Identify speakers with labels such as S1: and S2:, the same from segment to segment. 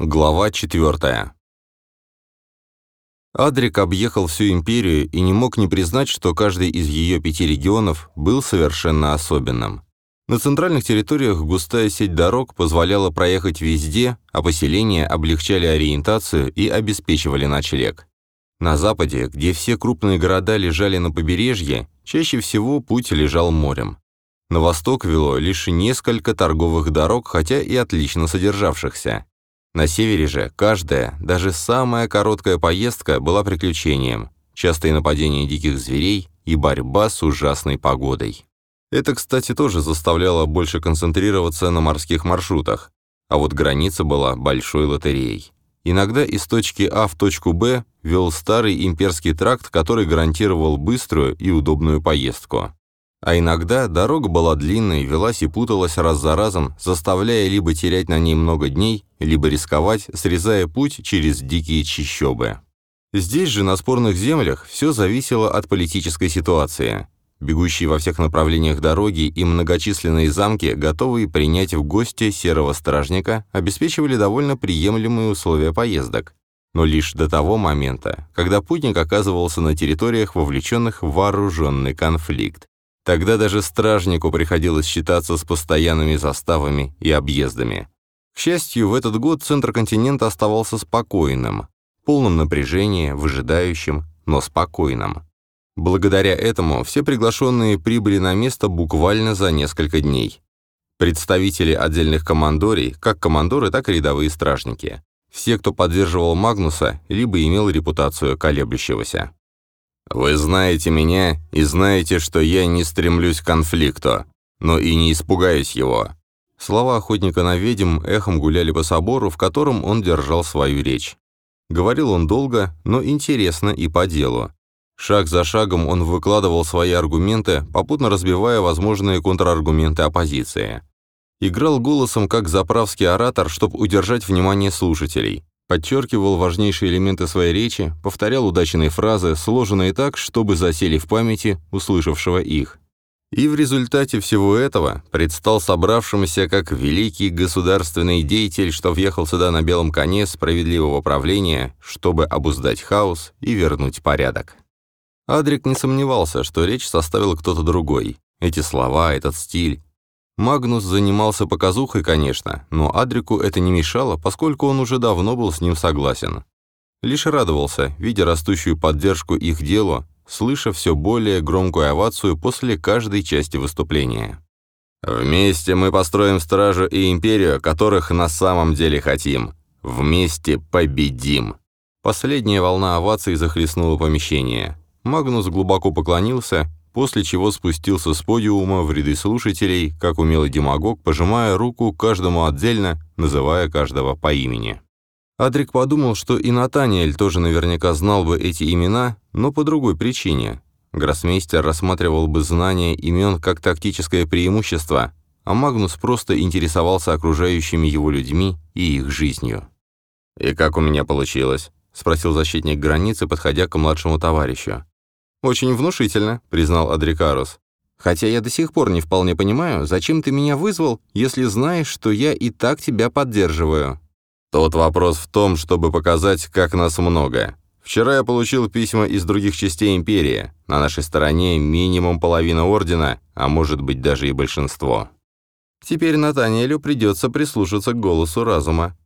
S1: Глава 4. Адрик объехал всю империю и не мог не признать, что каждый из ее пяти регионов был совершенно особенным. На центральных территориях густая сеть дорог позволяла проехать везде, а поселения облегчали ориентацию и обеспечивали ночлег. На западе, где все крупные города лежали на побережье, чаще всего путь лежал морем. На восток вело лишь несколько торговых дорог, хотя и отлично содержавшихся. На севере же каждая, даже самая короткая поездка была приключением, частые нападения диких зверей и борьба с ужасной погодой. Это, кстати, тоже заставляло больше концентрироваться на морских маршрутах, а вот граница была большой лотереей. Иногда из точки А в точку Б вел старый имперский тракт, который гарантировал быструю и удобную поездку. А иногда дорога была длинной, велась и путалась раз за разом, заставляя либо терять на ней много дней, либо рисковать, срезая путь через дикие чащобы. Здесь же, на спорных землях, все зависело от политической ситуации. Бегущие во всех направлениях дороги и многочисленные замки, готовые принять в гости серого стражника, обеспечивали довольно приемлемые условия поездок. Но лишь до того момента, когда путник оказывался на территориях, вовлеченных в вооруженный конфликт. Тогда даже стражнику приходилось считаться с постоянными заставами и объездами. К счастью, в этот год центр континента оставался спокойным, полным напряжения, выжидающим, но спокойным. Благодаря этому все приглашенные прибыли на место буквально за несколько дней. Представители отдельных командорий, как командоры, так и рядовые стражники. Все, кто поддерживал Магнуса, либо имел репутацию колеблющегося. Вы знаете меня и знаете, что я не стремлюсь к конфликту, но и не испугаюсь его». Слова охотника на ведьм эхом гуляли по собору, в котором он держал свою речь. Говорил он долго, но интересно и по делу. Шаг за шагом он выкладывал свои аргументы, попутно разбивая возможные контраргументы оппозиции. Играл голосом как заправский оратор, чтобы удержать внимание слушателей подчеркивал важнейшие элементы своей речи, повторял удачные фразы, сложенные так, чтобы засели в памяти услышавшего их. И в результате всего этого предстал собравшимся как великий государственный деятель, что въехал сюда на белом коне справедливого правления, чтобы обуздать хаос и вернуть порядок. Адрик не сомневался, что речь составил кто-то другой. Эти слова, этот стиль, Магнус занимался показухой, конечно, но Адрику это не мешало, поскольку он уже давно был с ним согласен. Лишь радовался, видя растущую поддержку их делу, слыша все более громкую овацию после каждой части выступления. «Вместе мы построим стражу и империю, которых на самом деле хотим. Вместе победим!» Последняя волна оваций захлестнула помещение. Магнус глубоко поклонился после чего спустился с подиума в ряды слушателей, как умелый демагог, пожимая руку каждому отдельно, называя каждого по имени. Адрик подумал, что и Натаниэль тоже наверняка знал бы эти имена, но по другой причине. Гроссмейстер рассматривал бы знание имен как тактическое преимущество, а Магнус просто интересовался окружающими его людьми и их жизнью. «И как у меня получилось?» — спросил защитник границы, подходя к младшему товарищу. «Очень внушительно», — признал Адрикарус. «Хотя я до сих пор не вполне понимаю, зачем ты меня вызвал, если знаешь, что я и так тебя поддерживаю». «Тот вопрос в том, чтобы показать, как нас много. Вчера я получил письма из других частей Империи. На нашей стороне минимум половина Ордена, а может быть даже и большинство». «Теперь Натаниэлю придется прислушаться к голосу разума».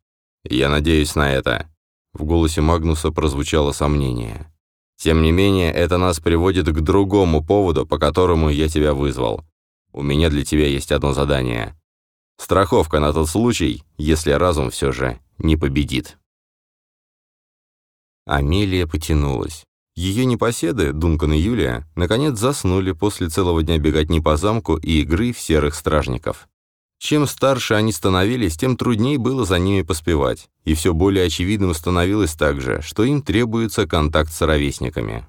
S1: «Я надеюсь на это». В голосе Магнуса прозвучало сомнение. Тем не менее, это нас приводит к другому поводу, по которому я тебя вызвал. У меня для тебя есть одно задание. Страховка на тот случай, если разум все же не победит. Амелия потянулась. Ее непоседы, Дункан и Юлия, наконец заснули после целого дня беготни по замку и игры в серых стражников. Чем старше они становились, тем труднее было за ними поспевать, и все более очевидным становилось также, что им требуется контакт с ровесниками.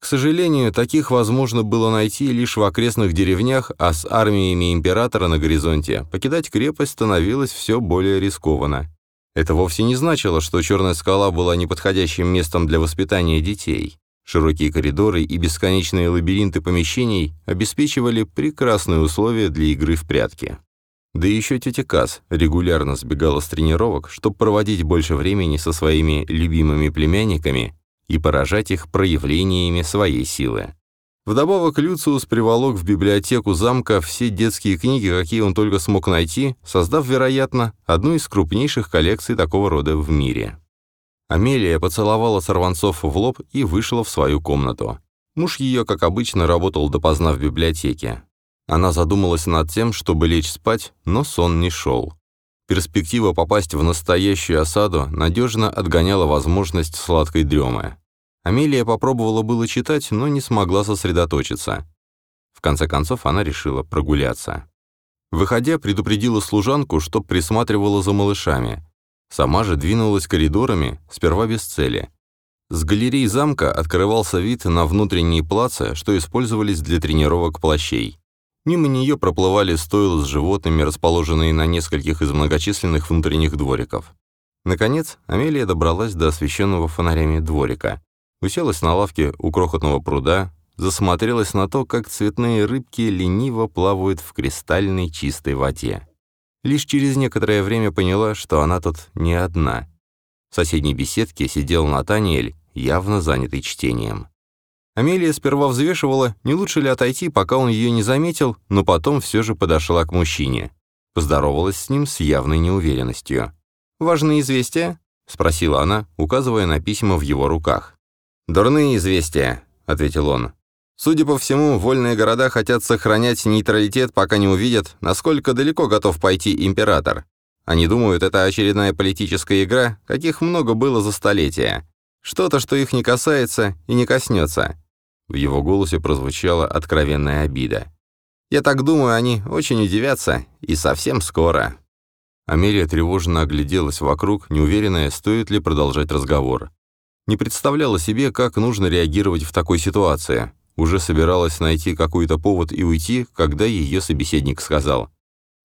S1: К сожалению, таких возможно было найти лишь в окрестных деревнях, а с армиями императора на горизонте покидать крепость становилось все более рискованно. Это вовсе не значило, что Черная скала была неподходящим местом для воспитания детей. Широкие коридоры и бесконечные лабиринты помещений обеспечивали прекрасные условия для игры в прятки. Да еще тетя Каз регулярно сбегала с тренировок, чтобы проводить больше времени со своими любимыми племянниками и поражать их проявлениями своей силы. Вдобавок Люциус приволок в библиотеку замка все детские книги, какие он только смог найти, создав, вероятно, одну из крупнейших коллекций такого рода в мире. Амелия поцеловала сорванцов в лоб и вышла в свою комнату. Муж ее, как обычно, работал допоздна в библиотеке. Она задумалась над тем, чтобы лечь спать, но сон не шел. Перспектива попасть в настоящую осаду надежно отгоняла возможность сладкой дремы. Амелия попробовала было читать, но не смогла сосредоточиться. В конце концов, она решила прогуляться. Выходя, предупредила служанку, чтоб присматривала за малышами. Сама же двинулась коридорами, сперва без цели. С галерей замка открывался вид на внутренние плацы, что использовались для тренировок плащей. Мимо нее проплывали стойла с животными, расположенные на нескольких из многочисленных внутренних двориков. Наконец, Амелия добралась до освещенного фонарями дворика уселась на лавке у крохотного пруда, засмотрелась на то, как цветные рыбки лениво плавают в кристальной чистой воде. Лишь через некоторое время поняла, что она тут не одна. В соседней беседке сидел Натаниэль, явно занятый чтением. Амелия сперва взвешивала, не лучше ли отойти, пока он ее не заметил, но потом все же подошла к мужчине. Поздоровалась с ним с явной неуверенностью. «Важные известия?» — спросила она, указывая на письма в его руках. «Дурные известия», — ответил он. «Судя по всему, вольные города хотят сохранять нейтралитет, пока не увидят, насколько далеко готов пойти император. Они думают, это очередная политическая игра, каких много было за столетия. Что-то, что их не касается и не коснется». В его голосе прозвучала откровенная обида. «Я так думаю, они очень удивятся, и совсем скоро». Амелия тревожно огляделась вокруг, неуверенная, стоит ли продолжать разговор. Не представляла себе, как нужно реагировать в такой ситуации. Уже собиралась найти какой-то повод и уйти, когда ее собеседник сказал.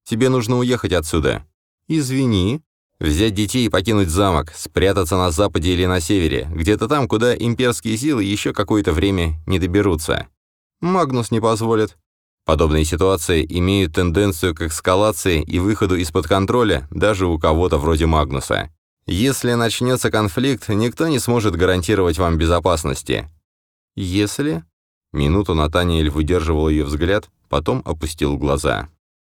S1: «Тебе нужно уехать отсюда». «Извини». «Взять детей и покинуть замок, спрятаться на западе или на севере, где-то там, куда имперские силы еще какое-то время не доберутся». «Магнус не позволит». Подобные ситуации имеют тенденцию к эскалации и выходу из-под контроля даже у кого-то вроде Магнуса. Если начнется конфликт, никто не сможет гарантировать вам безопасности. Если... Минуту Натаниэль выдерживал ее взгляд, потом опустил глаза.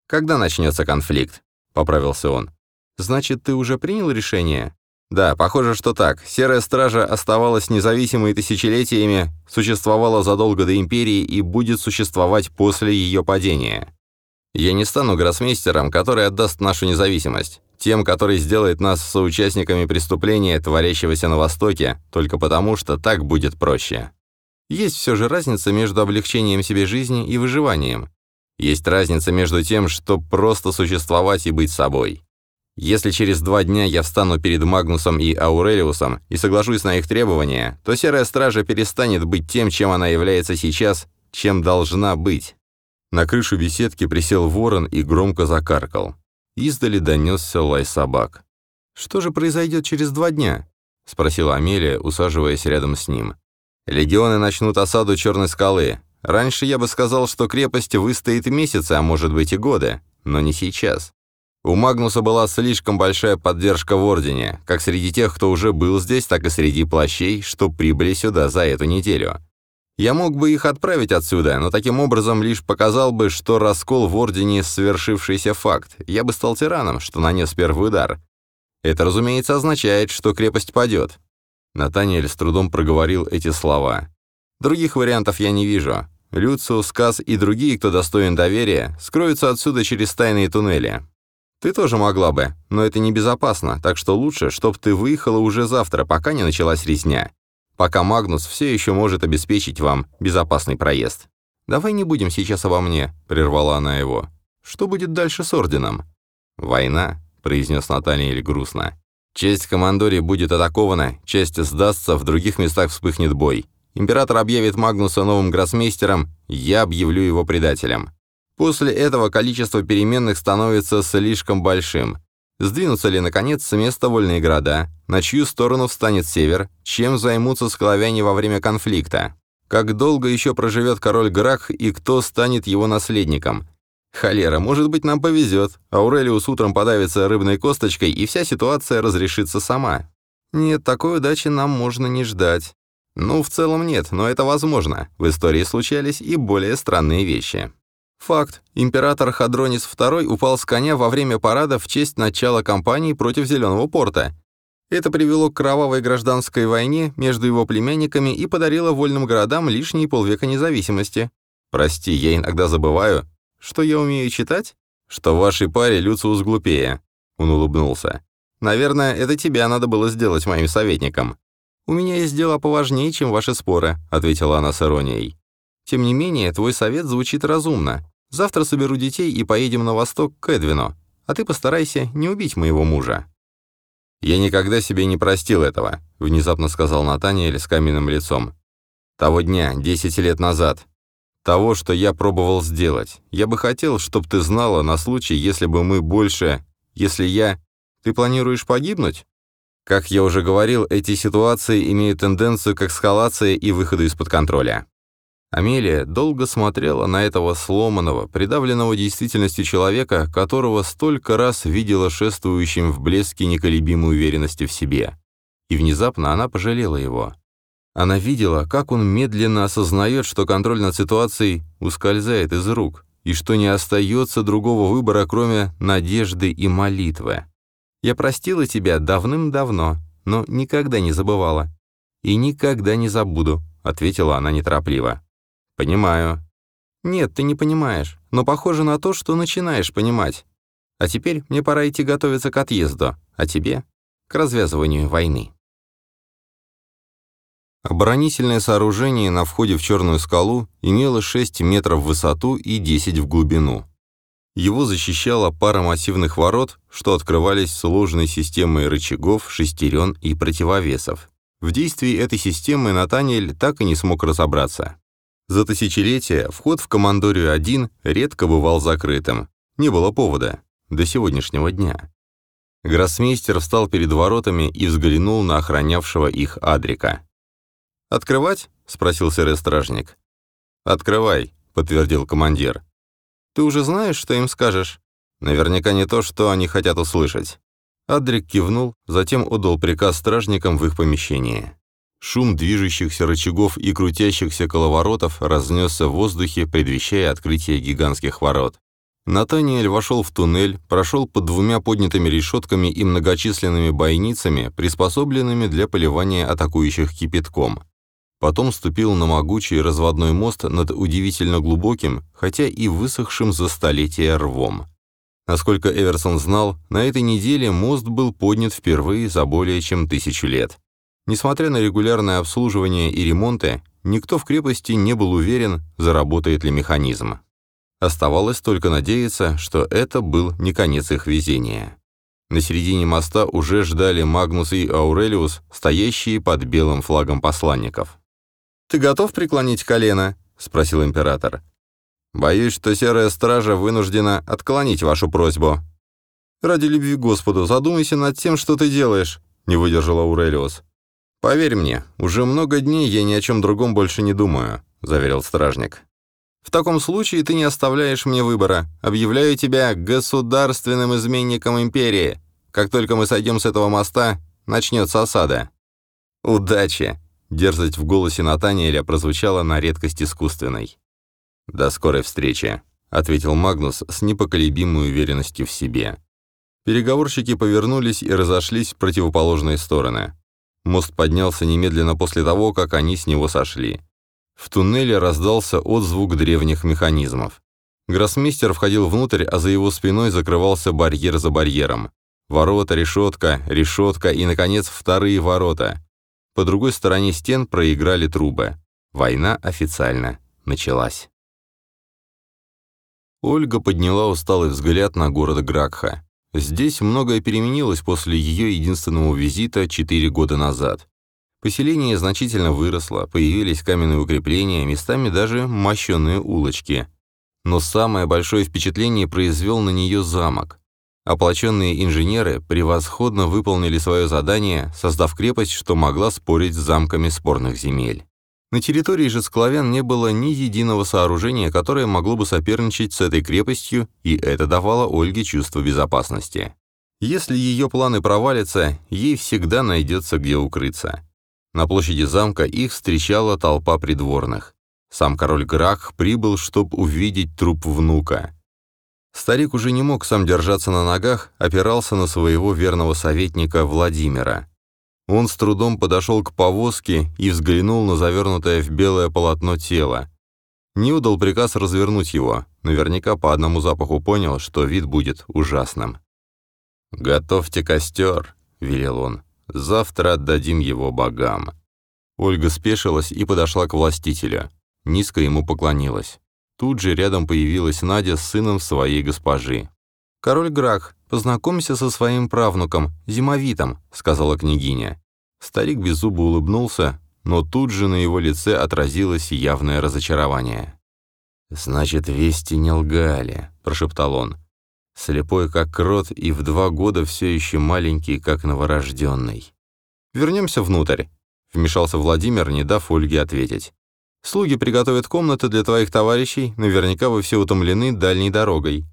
S1: «Когда начнется конфликт?» — поправился он. «Значит, ты уже принял решение?» «Да, похоже, что так. Серая Стража оставалась независимой тысячелетиями, существовала задолго до Империи и будет существовать после ее падения. Я не стану гроссмейстером, который отдаст нашу независимость тем, который сделает нас соучастниками преступления, творящегося на Востоке, только потому, что так будет проще. Есть все же разница между облегчением себе жизни и выживанием. Есть разница между тем, что просто существовать и быть собой. Если через два дня я встану перед Магнусом и Аурелиусом и соглашусь на их требования, то Серая Стража перестанет быть тем, чем она является сейчас, чем должна быть. На крышу беседки присел ворон и громко закаркал. Издали донесся лай собак. «Что же произойдет через два дня?» — спросила Амелия, усаживаясь рядом с ним. «Легионы начнут осаду Черной скалы. Раньше я бы сказал, что крепость выстоит месяцы, а может быть и годы, но не сейчас. У Магнуса была слишком большая поддержка в Ордене, как среди тех, кто уже был здесь, так и среди плащей, что прибыли сюда за эту неделю. Я мог бы их отправить отсюда, но таким образом лишь показал бы, что раскол в Ордене – свершившийся факт. Я бы стал тираном, что нанес первый удар. Это, разумеется, означает, что крепость падет. Натаниэль с трудом проговорил эти слова. Других вариантов я не вижу. Люциус, Каз и другие, кто достоин доверия, скроются отсюда через тайные туннели. Ты тоже могла бы, но это небезопасно, так что лучше, чтоб ты выехала уже завтра, пока не началась резня пока Магнус все еще может обеспечить вам безопасный проезд. «Давай не будем сейчас обо мне», — прервала она его. «Что будет дальше с Орденом?» «Война», — произнес Натаниэль грустно. «Часть командории будет атакована, часть сдастся, в других местах вспыхнет бой. Император объявит Магнуса новым гроссмейстером, я объявлю его предателем. После этого количество переменных становится слишком большим. Сдвинутся ли, наконец, с места вольные города? На чью сторону встанет север? Чем займутся склавяне во время конфликта? Как долго еще проживет король Грах и кто станет его наследником? Холера, может быть, нам повезет. Аурелиус утром подавится рыбной косточкой, и вся ситуация разрешится сама. Нет, такой удачи нам можно не ждать. Ну, в целом нет, но это возможно. В истории случались и более странные вещи. Факт. Император Хадронис II упал с коня во время парада в честь начала кампании против Зеленого порта. Это привело к кровавой гражданской войне между его племянниками и подарило вольным городам лишние полвека независимости. Прости, я иногда забываю, что я умею читать? Что вашей паре Люциус глупее. Он улыбнулся. Наверное, это тебя надо было сделать моим советником. У меня есть дела поважнее, чем ваши споры, ответила она с иронией. Тем не менее, твой совет звучит разумно. Завтра соберу детей и поедем на восток к Эдвину, а ты постарайся не убить моего мужа». «Я никогда себе не простил этого», — внезапно сказал Натаниэль с каменным лицом. «Того дня, десять лет назад, того, что я пробовал сделать. Я бы хотел, чтобы ты знала на случай, если бы мы больше... Если я... Ты планируешь погибнуть? Как я уже говорил, эти ситуации имеют тенденцию к эскалации и выходу из-под контроля. Амелия долго смотрела на этого сломанного, придавленного действительностью человека, которого столько раз видела шествующим в блеске неколебимой уверенности в себе. И внезапно она пожалела его. Она видела, как он медленно осознает, что контроль над ситуацией ускользает из рук, и что не остается другого выбора, кроме надежды и молитвы. «Я простила тебя давным-давно, но никогда не забывала. И никогда не забуду», — ответила она неторопливо. «Понимаю». «Нет, ты не понимаешь, но похоже на то, что начинаешь понимать. А теперь мне пора идти готовиться к отъезду, а тебе — к развязыванию войны». Оборонительное сооружение на входе в Черную скалу имело 6 метров в высоту и 10 в глубину. Его защищала пара массивных ворот, что открывались сложной системой рычагов, шестерен и противовесов. В действии этой системы Натаниэль так и не смог разобраться. За тысячелетия вход в Командорию-1 редко бывал закрытым. Не было повода. До сегодняшнего дня. Гроссмейстер встал перед воротами и взглянул на охранявшего их Адрика. «Открывать?» — спросил серый стражник. «Открывай», — подтвердил командир. «Ты уже знаешь, что им скажешь?» «Наверняка не то, что они хотят услышать». Адрик кивнул, затем отдал приказ стражникам в их помещении. Шум движущихся рычагов и крутящихся коловоротов разнесся в воздухе, предвещая открытие гигантских ворот. Натаниэль вошел в туннель, прошел под двумя поднятыми решетками и многочисленными бойницами, приспособленными для поливания атакующих кипятком. Потом ступил на могучий разводной мост над удивительно глубоким, хотя и высохшим за столетия рвом. Насколько Эверсон знал, на этой неделе мост был поднят впервые за более чем тысячу лет. Несмотря на регулярное обслуживание и ремонты, никто в крепости не был уверен, заработает ли механизм. Оставалось только надеяться, что это был не конец их везения. На середине моста уже ждали Магнус и Аурелиус, стоящие под белым флагом посланников. «Ты готов преклонить колено?» — спросил император. «Боюсь, что серая стража вынуждена отклонить вашу просьбу». «Ради любви Господу, задумайся над тем, что ты делаешь», — не выдержал Аурелиус. «Поверь мне, уже много дней я ни о чем другом больше не думаю», — заверил стражник. «В таком случае ты не оставляешь мне выбора. Объявляю тебя государственным изменником империи. Как только мы сойдем с этого моста, начнется осада». «Удачи!» Дерзость в голосе Натаниэля прозвучала на редкость искусственной. «До скорой встречи», — ответил Магнус с непоколебимой уверенностью в себе. Переговорщики повернулись и разошлись в противоположные стороны. Мост поднялся немедленно после того, как они с него сошли. В туннеле раздался отзвук древних механизмов. Гроссмейстер входил внутрь, а за его спиной закрывался барьер за барьером. Ворота, решетка, решетка и, наконец, вторые ворота. По другой стороне стен проиграли трубы. Война официально началась. Ольга подняла усталый взгляд на город Гракха. Здесь многое переменилось после ее единственного визита четыре года назад. Поселение значительно выросло, появились каменные укрепления, местами даже мощенные улочки. Но самое большое впечатление произвел на нее замок. Оплаченные инженеры превосходно выполнили свое задание, создав крепость, что могла спорить с замками спорных земель. На территории же склавян не было ни единого сооружения, которое могло бы соперничать с этой крепостью, и это давало Ольге чувство безопасности. Если ее планы провалятся, ей всегда найдется где укрыться. На площади замка их встречала толпа придворных. Сам король Грах прибыл, чтобы увидеть труп внука. Старик уже не мог сам держаться на ногах, опирался на своего верного советника Владимира. Он с трудом подошел к повозке и взглянул на завернутое в белое полотно тело. Не удал приказ развернуть его, наверняка по одному запаху понял, что вид будет ужасным. «Готовьте костер», — велел он. «Завтра отдадим его богам». Ольга спешилась и подошла к властителю. Низко ему поклонилась. Тут же рядом появилась Надя с сыном своей госпожи. «Король Грах, познакомься со своим правнуком, Зимовитом», — сказала княгиня. Старик беззубо улыбнулся, но тут же на его лице отразилось явное разочарование. «Значит, вести не лгали», — прошептал он. «Слепой, как крот, и в два года все еще маленький, как новорожденный». «Вернемся внутрь», — вмешался Владимир, не дав Ольге ответить. Слуги приготовят комнаты для твоих товарищей, наверняка вы все утомлены дальней дорогой».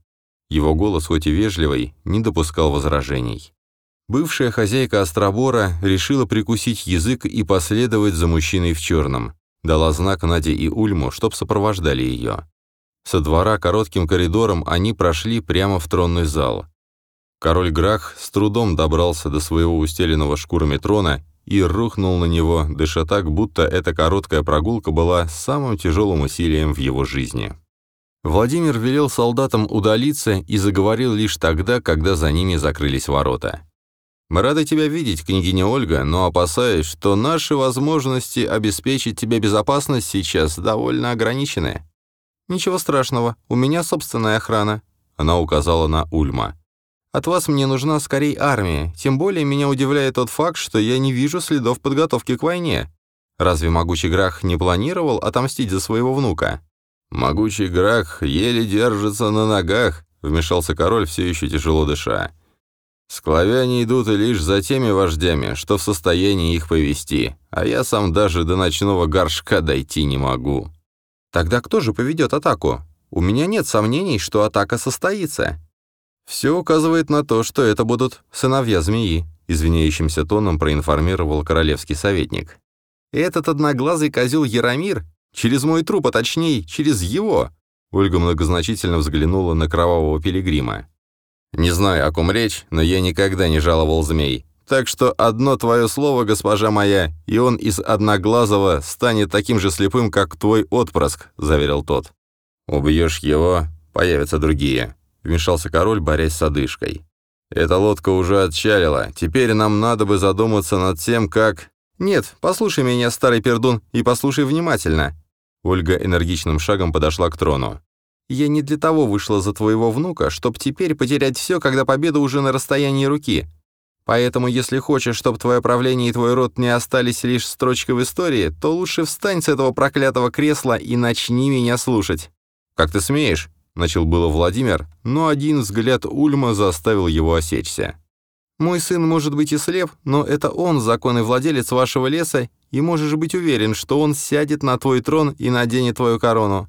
S1: Его голос, хоть и вежливый, не допускал возражений. Бывшая хозяйка Остробора решила прикусить язык и последовать за мужчиной в черном. Дала знак Наде и Ульму, чтоб сопровождали ее. Со двора коротким коридором они прошли прямо в тронный зал. Король Грах с трудом добрался до своего устеленного шкурами трона и рухнул на него, дыша так, будто эта короткая прогулка была самым тяжелым усилием в его жизни. Владимир велел солдатам удалиться и заговорил лишь тогда, когда за ними закрылись ворота. «Мы рады тебя видеть, княгиня Ольга, но опасаюсь, что наши возможности обеспечить тебе безопасность сейчас довольно ограничены». «Ничего страшного, у меня собственная охрана», — она указала на Ульма. От вас мне нужна скорее армия, тем более меня удивляет тот факт, что я не вижу следов подготовки к войне. Разве могучий Грах не планировал отомстить за своего внука?» «Могучий Грах еле держится на ногах», — вмешался король, все еще тяжело дыша. «Склавяне идут лишь за теми вождями, что в состоянии их повести, а я сам даже до ночного горшка дойти не могу». «Тогда кто же поведет атаку? У меня нет сомнений, что атака состоится. «Все указывает на то, что это будут сыновья змеи», извиняющимся тоном проинформировал королевский советник. «Этот одноглазый козел Яромир? Через мой труп, а точнее, через его!» Ольга многозначительно взглянула на кровавого пилигрима. «Не знаю, о ком речь, но я никогда не жаловал змей. Так что одно твое слово, госпожа моя, и он из одноглазого станет таким же слепым, как твой отпрыск», — заверил тот. «Убьешь его, появятся другие вмешался король, борясь с одышкой. «Эта лодка уже отчалила. Теперь нам надо бы задуматься над тем, как...» «Нет, послушай меня, старый пердун, и послушай внимательно». Ольга энергичным шагом подошла к трону. «Я не для того вышла за твоего внука, чтоб теперь потерять все, когда победа уже на расстоянии руки. Поэтому, если хочешь, чтобы твое правление и твой род не остались лишь строчкой в истории, то лучше встань с этого проклятого кресла и начни меня слушать». «Как ты смеешь?» Начал было Владимир, но один взгляд Ульма заставил его осечься. «Мой сын может быть и слеп, но это он законный владелец вашего леса, и можешь быть уверен, что он сядет на твой трон и наденет твою корону.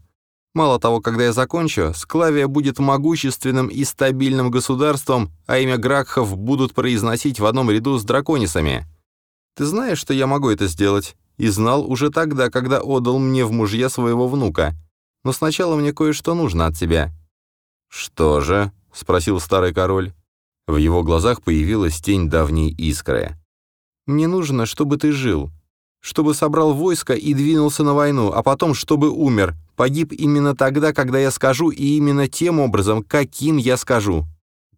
S1: Мало того, когда я закончу, Склавия будет могущественным и стабильным государством, а имя Гракхов будут произносить в одном ряду с драконисами. Ты знаешь, что я могу это сделать, и знал уже тогда, когда отдал мне в мужья своего внука но сначала мне кое-что нужно от тебя». «Что же?» — спросил старый король. В его глазах появилась тень давней искры. «Мне нужно, чтобы ты жил, чтобы собрал войско и двинулся на войну, а потом, чтобы умер, погиб именно тогда, когда я скажу, и именно тем образом, каким я скажу».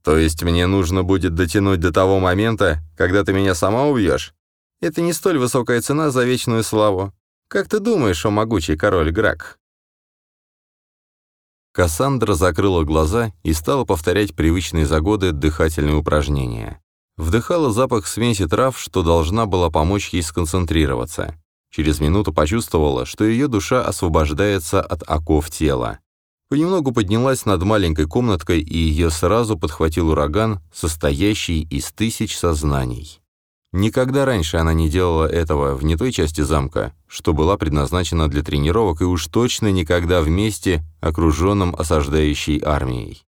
S1: «То есть мне нужно будет дотянуть до того момента, когда ты меня сама убьешь?» «Это не столь высокая цена за вечную славу. Как ты думаешь, о могучий король Грак?» Кассандра закрыла глаза и стала повторять привычные за годы дыхательные упражнения. Вдыхала запах смеси трав, что должна была помочь ей сконцентрироваться. Через минуту почувствовала, что ее душа освобождается от оков тела. Понемногу поднялась над маленькой комнаткой, и ее сразу подхватил ураган, состоящий из тысяч сознаний. Никогда раньше она не делала этого в не той части замка, что была предназначена для тренировок, и уж точно никогда вместе, окруженном осаждающей армией.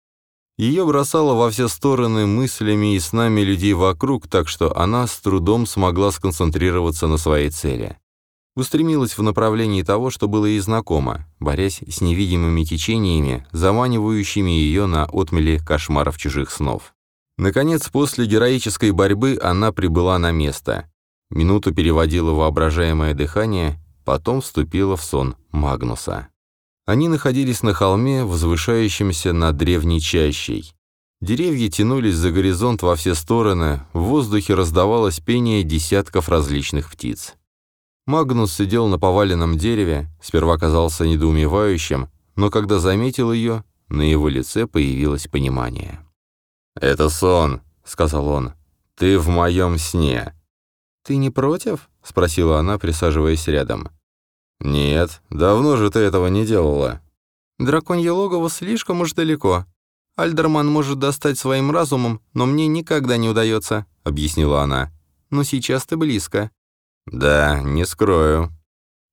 S1: Ее бросало во все стороны мыслями и снами людей вокруг, так что она с трудом смогла сконцентрироваться на своей цели. Устремилась в направлении того, что было ей знакомо, борясь с невидимыми течениями, заманивающими ее на отмели кошмаров чужих снов. Наконец, после героической борьбы она прибыла на место. Минуту переводила воображаемое дыхание, потом вступила в сон Магнуса. Они находились на холме, возвышающемся над древней чащей. Деревья тянулись за горизонт во все стороны, в воздухе раздавалось пение десятков различных птиц. Магнус сидел на поваленном дереве, сперва казался недоумевающим, но когда заметил ее, на его лице появилось понимание. «Это сон», — сказал он. «Ты в моем сне».
S2: «Ты не против?» — спросила она, присаживаясь рядом.
S1: «Нет, давно же ты этого не делала».
S2: «Драконье логово слишком уж далеко. Альдерман может достать своим разумом, но мне никогда не удается», — объяснила она. «Но сейчас ты близко».
S1: «Да, не скрою».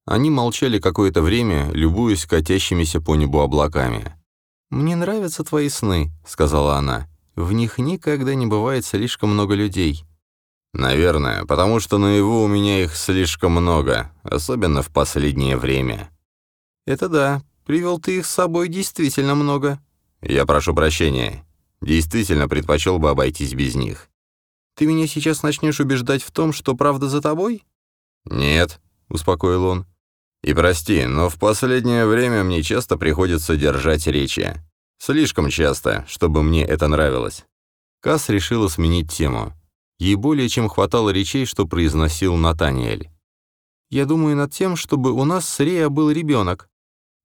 S1: Они молчали какое-то время, любуясь катящимися по небу облаками.
S2: «Мне нравятся твои сны», — сказала она. В них никогда не бывает слишком много людей.
S1: Наверное, потому что наяву у меня их слишком много, особенно в последнее время.
S2: Это да, привел ты их с собой действительно много.
S1: Я прошу прощения. Действительно предпочел бы обойтись без них.
S2: Ты меня сейчас начнешь убеждать в том, что правда за тобой?
S1: Нет, успокоил он. И прости, но в последнее время мне часто приходится держать речи. Слишком часто, чтобы мне это нравилось. Касс решила сменить тему. Ей более чем хватало речей, что произносил Натаниэль.
S2: «Я думаю над тем, чтобы у нас с Рея был ребенок».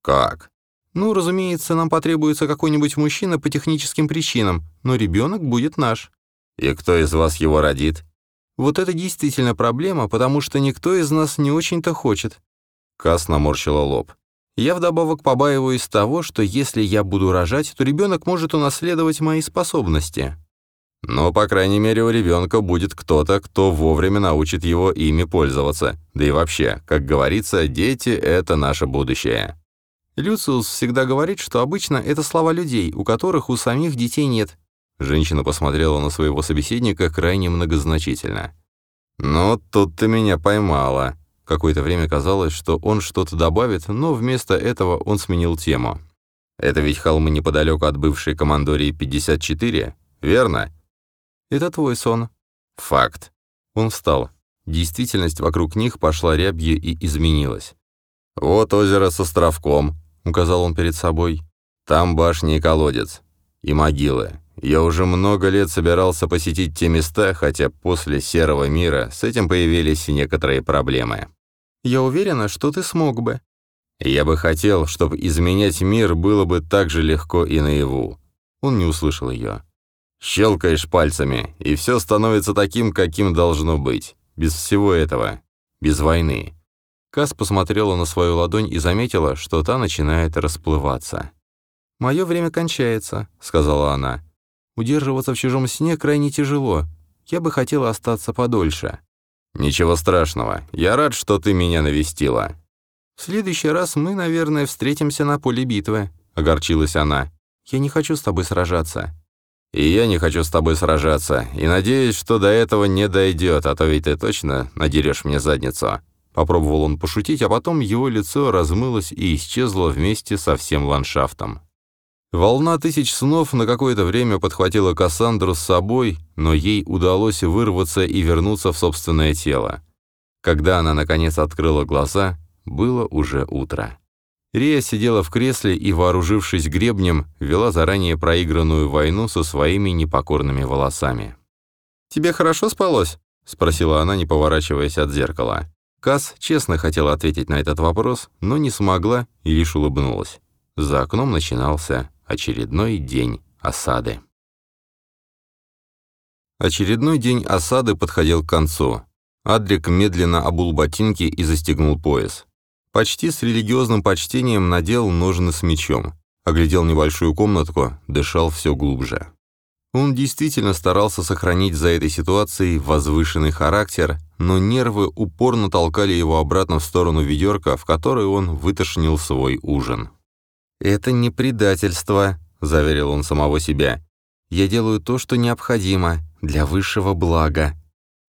S1: «Как?»
S2: «Ну, разумеется, нам потребуется какой-нибудь мужчина по техническим причинам, но ребенок будет наш».
S1: «И кто из вас его родит?»
S2: «Вот это действительно проблема, потому что никто из нас не очень-то хочет».
S1: Касс наморщила лоб.
S2: Я вдобавок побаиваюсь того, что если я буду рожать, то ребенок может унаследовать мои способности.
S1: Но, по крайней мере, у ребенка будет кто-то, кто вовремя научит его ими пользоваться. Да и вообще, как говорится, дети — это наше будущее.
S2: Люциус всегда говорит, что обычно это слова людей, у которых у самих детей нет.
S1: Женщина посмотрела на своего собеседника крайне многозначительно. «Ну, тут ты меня поймала», Какое-то время казалось, что он что-то добавит, но вместо этого он сменил тему. «Это ведь холмы неподалеку от бывшей командории 54, верно?»
S2: «Это твой сон».
S1: «Факт». Он встал. Действительность вокруг них пошла рябью и изменилась. «Вот озеро с островком», — указал он перед собой. «Там башня и колодец. И могилы. Я уже много лет собирался посетить те места, хотя после Серого мира с этим появились некоторые проблемы.
S2: Я уверена, что ты смог бы.
S1: Я бы хотел, чтобы изменять мир было бы так же легко и наяву. Он не услышал ее. Щелкаешь пальцами, и все становится таким, каким должно быть. Без всего этого. Без войны. Кас посмотрела на свою ладонь и заметила, что та начинает расплываться.
S2: «Мое время кончается», — сказала она. «Удерживаться в чужом сне крайне тяжело. Я бы хотела остаться подольше».
S1: «Ничего страшного. Я рад, что ты меня навестила».
S2: «В следующий раз мы, наверное, встретимся на поле битвы», — огорчилась она. «Я не хочу с тобой сражаться».
S1: «И я не хочу с тобой сражаться, и надеюсь, что до этого не дойдет, а то ведь ты точно надерешь мне задницу». Попробовал он пошутить, а потом его лицо размылось и исчезло вместе со всем ландшафтом. Волна тысяч снов на какое-то время подхватила Кассандру с собой, но ей удалось вырваться и вернуться в собственное тело. Когда она, наконец, открыла глаза, было уже утро. Рия сидела в кресле и, вооружившись гребнем, вела заранее проигранную войну со своими непокорными волосами.
S2: «Тебе хорошо спалось?» — спросила она, не поворачиваясь от зеркала.
S1: Касс честно хотела ответить на этот вопрос, но не смогла и лишь улыбнулась. За окном начинался Очередной день осады. Очередной день осады подходил к концу. Адрик медленно обул ботинки и застегнул пояс. Почти с религиозным почтением надел ножны с мечом. Оглядел небольшую комнатку, дышал все глубже. Он действительно старался сохранить за этой ситуацией возвышенный характер, но нервы упорно толкали его обратно в сторону ведерка, в которой он вытошнил свой ужин.
S2: «Это не предательство», — заверил он самого себя. «Я делаю то, что необходимо, для высшего блага».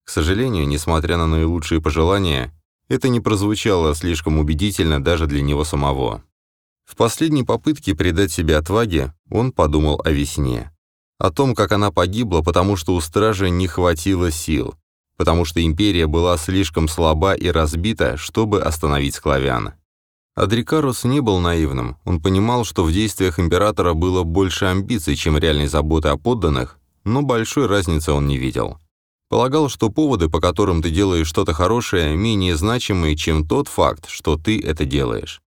S1: К сожалению, несмотря на наилучшие пожелания, это не прозвучало слишком убедительно даже для него самого. В последней попытке придать себе отваге он подумал о весне. О том, как она погибла, потому что у стражи не хватило сил, потому что империя была слишком слаба и разбита, чтобы остановить склавян. Адрикарус не был наивным, он понимал, что в действиях императора было больше амбиций, чем реальной заботы о подданных, но большой разницы он не видел. Полагал, что поводы, по которым ты делаешь что-то хорошее, менее значимые, чем тот факт, что ты это делаешь.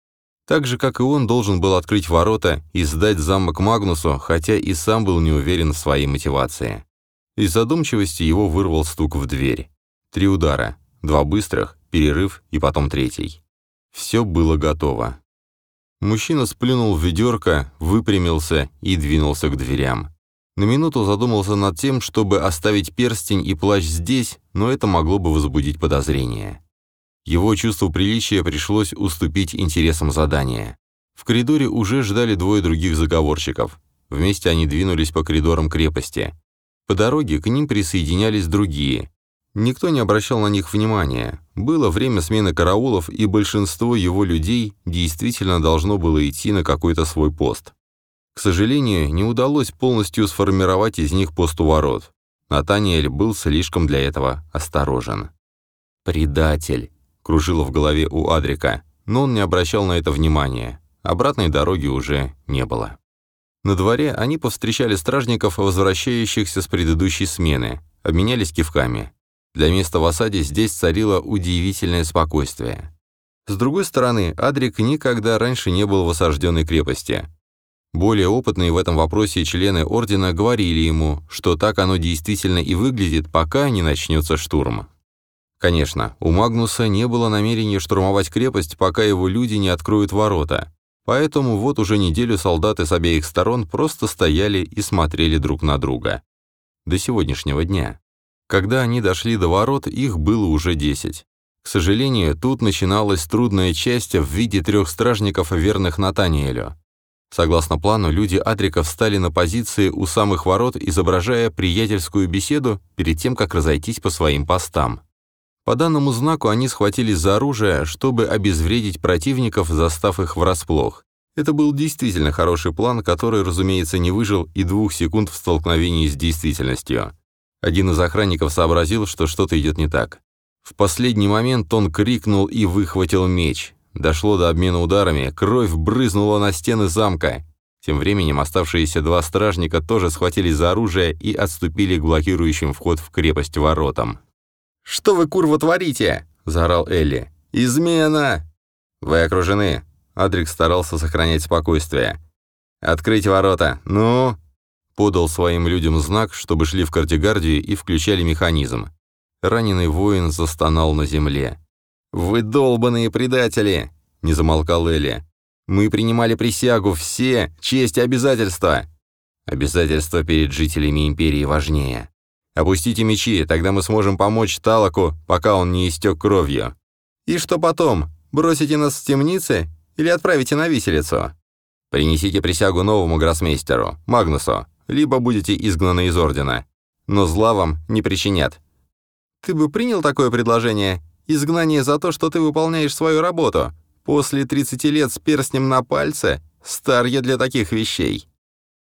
S1: Так же, как и он, должен был открыть ворота и сдать замок Магнусу, хотя и сам был не уверен в своей мотивации. Из задумчивости его вырвал стук в дверь. Три удара, два быстрых, перерыв и потом третий. Все было готово. Мужчина сплюнул в ведерко, выпрямился и двинулся к дверям. На минуту задумался над тем, чтобы оставить перстень и плащ здесь, но это могло бы возбудить подозрения. Его чувству приличия пришлось уступить интересам задания. В коридоре уже ждали двое других заговорщиков. Вместе они двинулись по коридорам крепости. По дороге к ним присоединялись другие. Никто не обращал на них внимания. Было время смены караулов, и большинство его людей действительно должно было идти на какой-то свой пост. К сожалению, не удалось полностью сформировать из них пост у ворот. Натаниэль был слишком для этого осторожен. «Предатель», кружило в голове у Адрика, но он не обращал на это внимания. Обратной дороги уже не было. На дворе они повстречали стражников, возвращающихся с предыдущей смены, обменялись кивками. Для места в осаде здесь царило удивительное спокойствие. С другой стороны, Адрик никогда раньше не был в осажденной крепости. Более опытные в этом вопросе члены Ордена говорили ему, что так оно действительно и выглядит, пока не начнется штурм. Конечно, у Магнуса не было намерения штурмовать крепость, пока его люди не откроют ворота. Поэтому вот уже неделю солдаты с обеих сторон просто стояли и смотрели друг на друга. До сегодняшнего дня. Когда они дошли до ворот, их было уже десять. К сожалению, тут начиналась трудная часть в виде трех стражников, верных Натаниэлю. Согласно плану, люди Адрика встали на позиции у самых ворот, изображая приятельскую беседу перед тем, как разойтись по своим постам. По данному знаку они схватились за оружие, чтобы обезвредить противников, застав их врасплох. Это был действительно хороший план, который, разумеется, не выжил и двух секунд в столкновении с действительностью. Один из охранников сообразил, что что-то идет не так. В последний момент он крикнул и выхватил меч. Дошло до обмена ударами, кровь брызнула на стены замка. Тем временем оставшиеся два стражника тоже схватились за оружие и отступили к блокирующим вход в крепость воротам.
S2: «Что вы, курва, творите?» — заорал Элли. «Измена!»
S1: «Вы окружены». Адрик старался сохранять спокойствие. «Открыть ворота! Ну?» Подал своим людям знак, чтобы шли в кардигардию и включали механизм. Раненый воин застонал на земле.
S2: «Вы долбаные предатели!» — не замолкал Элли. «Мы принимали присягу, все, честь и обязательства!»
S1: «Обязательства перед жителями Империи важнее», Опустите мечи, тогда мы сможем помочь Талаку, пока он не истек кровью».
S2: «И что потом? Бросите нас в темнице или отправите на виселицу?»
S1: «Принесите присягу новому гроссмейстеру, Магнусу, либо будете изгнаны из Ордена. Но зла вам не причинят».
S2: «Ты бы принял такое предложение? Изгнание за то, что ты выполняешь свою работу? После 30 лет с перстнем на пальце? Стар я для таких вещей».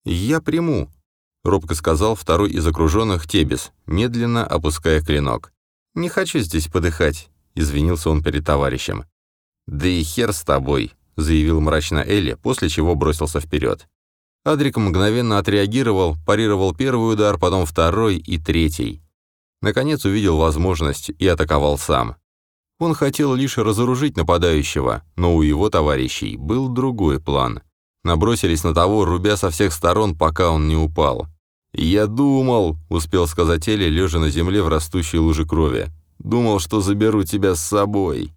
S1: «Я приму», — робко сказал второй из окруженных Тебис, медленно опуская клинок.
S2: «Не хочу здесь подыхать», — извинился он перед товарищем.
S1: «Да и хер с тобой», — заявил мрачно Элли, после чего бросился вперед. Адрик мгновенно отреагировал, парировал первый удар, потом второй и третий. Наконец увидел возможность и атаковал сам. Он хотел лишь разоружить нападающего, но у его товарищей был другой план — Набросились на того, рубя со всех сторон, пока он не упал. «Я думал», — успел сказать Эли, лежа на земле в растущей луже крови. «Думал, что заберу тебя с собой».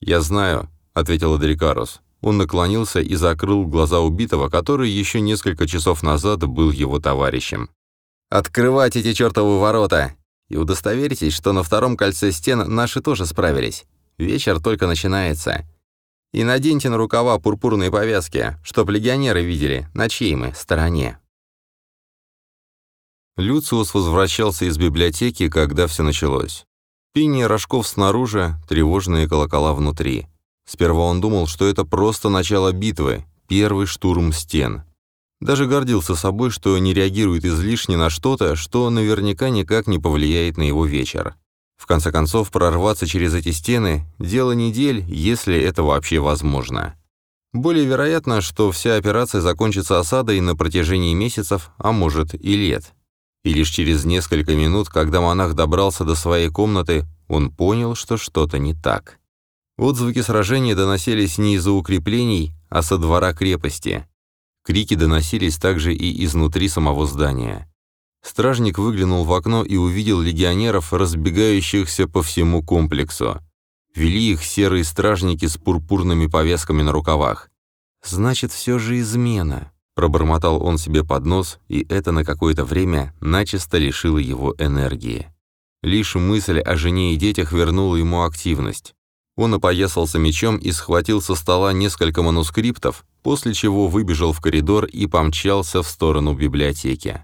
S1: «Я знаю», — ответил Адрикарус. Он наклонился и закрыл глаза убитого, который еще несколько часов назад был его товарищем. «Открывать эти чертовы ворота! И удостоверитесь, что на втором кольце стен наши тоже справились. Вечер только начинается. И наденьте на рукава пурпурные повязки, чтоб легионеры видели, на чьей мы стороне». Люциус возвращался из библиотеки, когда все началось. Пение рожков снаружи, тревожные колокола внутри. Сперва он думал, что это просто начало битвы, первый штурм стен. Даже гордился собой, что не реагирует излишне на что-то, что наверняка никак не повлияет на его вечер. В конце концов, прорваться через эти стены – дело недель, если это вообще возможно. Более вероятно, что вся операция закончится осадой на протяжении месяцев, а может и лет. И лишь через несколько минут, когда монах добрался до своей комнаты, он понял, что что-то не так. Отзвуки сражения доносились не из-за укреплений, а со двора крепости. Крики доносились также и изнутри самого здания. Стражник выглянул в окно и увидел легионеров, разбегающихся по всему комплексу. Вели их серые стражники с пурпурными повязками на рукавах. «Значит, все же измена», Пробормотал он себе под нос, и это на какое-то время начисто лишило его энергии. Лишь мысль о жене и детях вернула ему активность. Он опоясался мечом и схватил со стола несколько манускриптов, после чего выбежал в коридор и помчался в сторону библиотеки.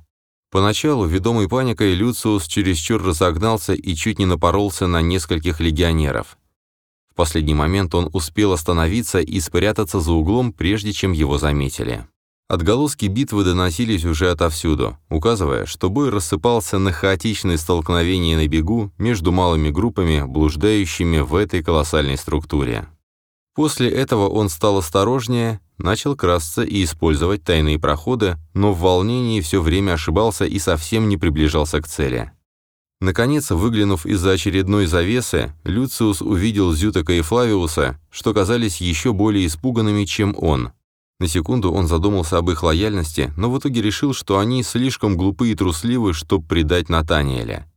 S1: Поначалу, ведомый паникой, Люциус чересчур разогнался и чуть не напоролся на нескольких легионеров. В последний момент он успел остановиться и спрятаться за углом, прежде чем его заметили. Отголоски битвы доносились уже отовсюду, указывая, что бой рассыпался на хаотичные столкновения на бегу между малыми группами, блуждающими в этой колоссальной структуре. После этого он стал осторожнее, начал красться и использовать тайные проходы, но в волнении все время ошибался и совсем не приближался к цели. Наконец, выглянув из-за очередной завесы, Люциус увидел Зютака и Флавиуса, что казались еще более испуганными, чем он. На секунду он задумался об их лояльности, но в итоге решил, что они слишком глупы и трусливы, чтобы предать Натаниэля.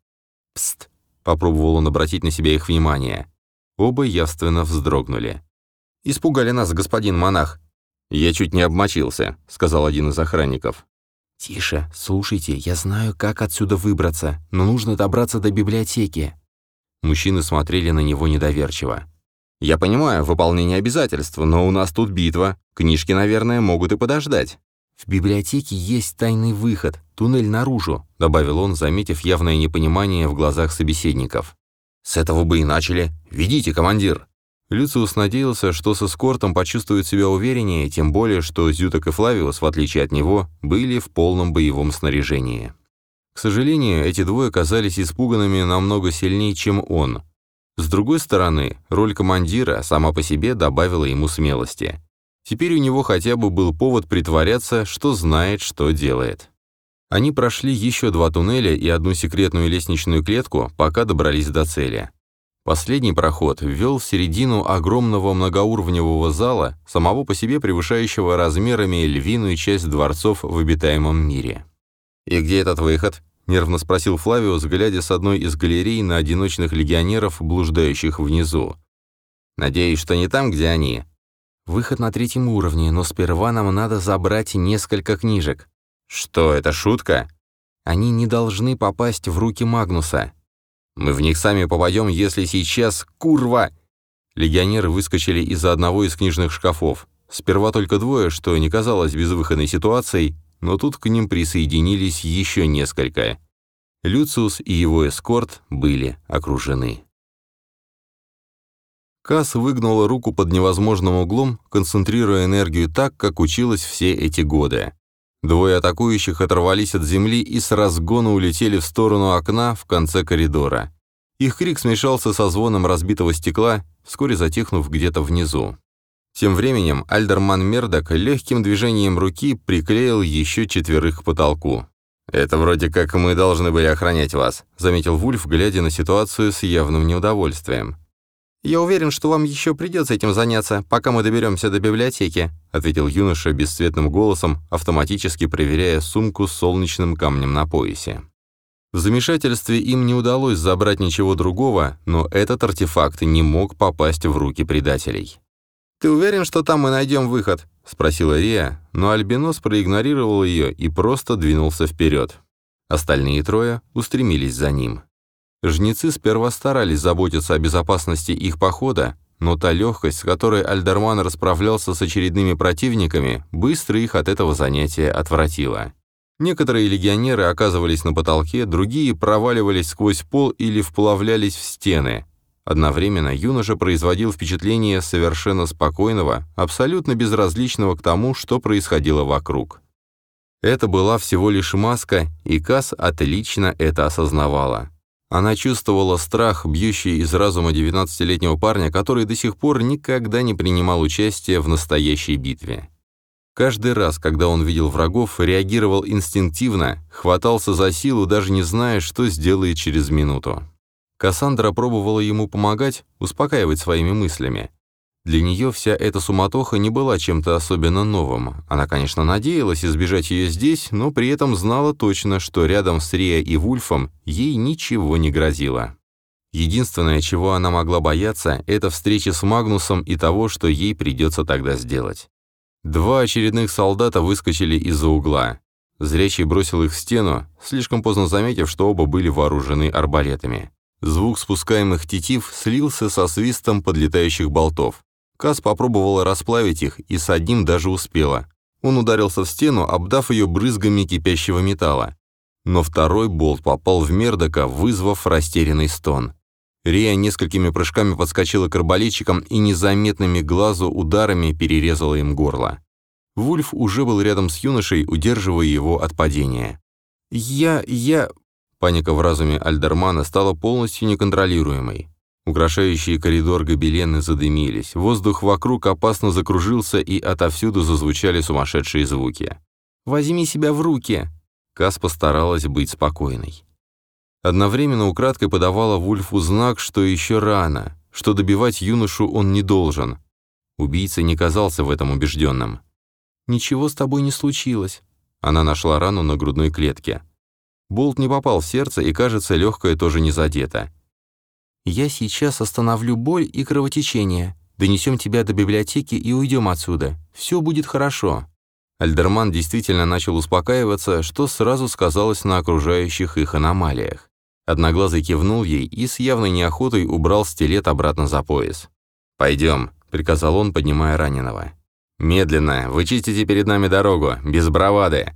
S1: «Пст!» — попробовал он обратить на себя их внимание. Оба явственно вздрогнули. «Испугали нас, господин монах!» «Я чуть не обмочился», — сказал один из охранников.
S2: «Тише, слушайте, я знаю, как отсюда выбраться, но нужно добраться до библиотеки».
S1: Мужчины смотрели на него недоверчиво. «Я понимаю, выполнение обязательств, но у нас тут битва. Книжки, наверное, могут и подождать».
S2: «В библиотеке есть тайный выход, туннель наружу», добавил он, заметив явное непонимание в глазах собеседников.
S1: «С этого бы и начали. Ведите, командир!» Люциус надеялся, что с эскортом почувствует себя увереннее, тем более, что Зюток и Флавиус, в отличие от него, были в полном боевом снаряжении. К сожалению, эти двое казались испуганными намного сильнее, чем он. С другой стороны, роль командира сама по себе добавила ему смелости. Теперь у него хотя бы был повод притворяться, что знает, что делает. Они прошли еще два туннеля и одну секретную лестничную клетку, пока добрались до цели. Последний проход ввел в середину огромного многоуровневого зала, самого по себе превышающего размерами львиную часть дворцов в обитаемом мире. «И где этот выход?» — нервно спросил Флавиус, глядя с одной из галерей на одиночных легионеров, блуждающих внизу. «Надеюсь, что не там, где они».
S2: «Выход на третьем уровне, но сперва нам надо забрать несколько книжек».
S1: «Что, это шутка?»
S2: «Они не должны попасть в руки Магнуса».
S1: «Мы в них сами попадем, если сейчас... Курва!» Легионеры выскочили из-за одного из книжных шкафов. Сперва только двое, что не казалось безвыходной ситуацией, но тут к ним присоединились еще несколько. Люциус и его эскорт были окружены. Касс выгнула руку под невозможным углом, концентрируя энергию так, как училась все эти годы. Двое атакующих оторвались от земли и с разгона улетели в сторону окна в конце коридора. Их крик смешался со звоном разбитого стекла, вскоре затихнув где-то внизу. Тем временем Альдерман Мердок легким движением руки приклеил еще четверых к потолку. «Это вроде как мы должны были охранять вас», — заметил Вульф, глядя на ситуацию с явным неудовольствием.
S2: «Я уверен, что вам еще придется этим заняться, пока мы доберемся до библиотеки», ответил юноша бесцветным голосом, автоматически проверяя сумку с солнечным камнем на поясе. В замешательстве им не удалось забрать ничего другого, но этот артефакт не мог попасть в руки предателей. «Ты уверен, что там мы найдем выход?» — спросила Рия, но Альбинос проигнорировал ее и просто двинулся вперед. Остальные трое устремились за ним. Жнецы сперва старались заботиться о безопасности их похода, но та легкость, с которой Альдерман расправлялся с очередными противниками, быстро их от этого занятия отвратила. Некоторые легионеры оказывались на потолке, другие проваливались сквозь пол или вплавлялись в стены. Одновременно юноша производил впечатление совершенно спокойного, абсолютно безразличного к тому, что происходило вокруг. Это была всего лишь маска, и Касс отлично это осознавала. Она чувствовала страх, бьющий из разума 19-летнего парня, который до сих пор никогда не принимал участия в настоящей битве. Каждый раз, когда он видел врагов, реагировал инстинктивно, хватался за силу, даже не зная, что сделает через минуту. Кассандра пробовала ему помогать, успокаивать своими мыслями. Для нее вся эта суматоха не была чем-то особенно новым. Она, конечно, надеялась избежать ее здесь, но при этом знала точно, что рядом с Риа и Вульфом ей ничего не грозило. Единственное, чего она могла бояться, это встречи с Магнусом и того, что ей придется тогда сделать. Два очередных солдата выскочили из-за угла. Зрячий бросил их в стену, слишком поздно заметив, что оба были вооружены арбалетами. Звук спускаемых тетив слился со свистом подлетающих болтов. Кас попробовала расплавить их и с одним даже успела. Он ударился в стену, обдав ее брызгами кипящего металла. Но второй болт попал в Мердока, вызвав растерянный стон. Рия несколькими прыжками подскочила к арбалетчикам и незаметными глазу ударами перерезала им горло. Вульф уже был рядом с юношей, удерживая его от падения. «Я... я...» Паника в разуме Альдермана стала полностью неконтролируемой. Украшающие коридор гобелены задымились, воздух вокруг опасно закружился и отовсюду зазвучали сумасшедшие звуки. «Возьми себя в руки!» Кас постаралась быть спокойной. Одновременно украдкой подавала Вульфу знак, что еще рано, что добивать юношу он не должен. Убийца не казался в этом убежденным. «Ничего с тобой не случилось». Она нашла рану на грудной клетке. Болт не попал в сердце, и, кажется, легкое тоже не задето. Я сейчас остановлю боль и кровотечение. Донесем тебя до библиотеки и уйдем отсюда. Все будет хорошо». Альдерман действительно начал успокаиваться, что сразу сказалось на окружающих их аномалиях. Одноглазый кивнул ей и с явной неохотой убрал стилет обратно за пояс. «Пойдем», — приказал он, поднимая раненого. «Медленно, вы чистите перед нами дорогу, без бравады».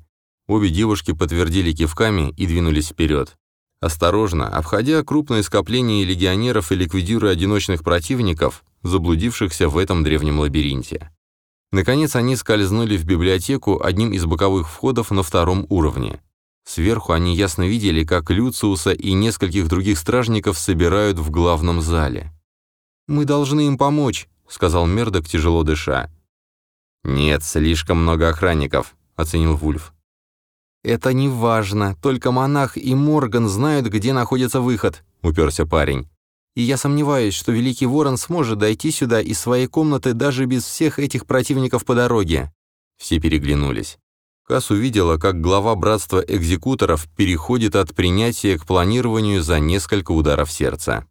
S2: Обе девушки подтвердили кивками и двинулись вперед. Осторожно, обходя крупное скопление легионеров и ликвидируя одиночных противников, заблудившихся в этом древнем лабиринте. Наконец они скользнули в библиотеку одним из боковых входов на втором уровне. Сверху они ясно видели, как Люциуса и нескольких других стражников собирают в главном зале. «Мы должны им помочь», — сказал Мердок, тяжело дыша. «Нет, слишком много охранников», — оценил Вульф. «Это не важно, только монах и Морган знают, где находится выход», — уперся парень. «И я сомневаюсь, что Великий Ворон сможет дойти сюда из своей комнаты даже без всех этих противников по дороге». Все переглянулись. Кас увидела, как глава братства экзекуторов переходит от принятия к планированию за несколько ударов сердца.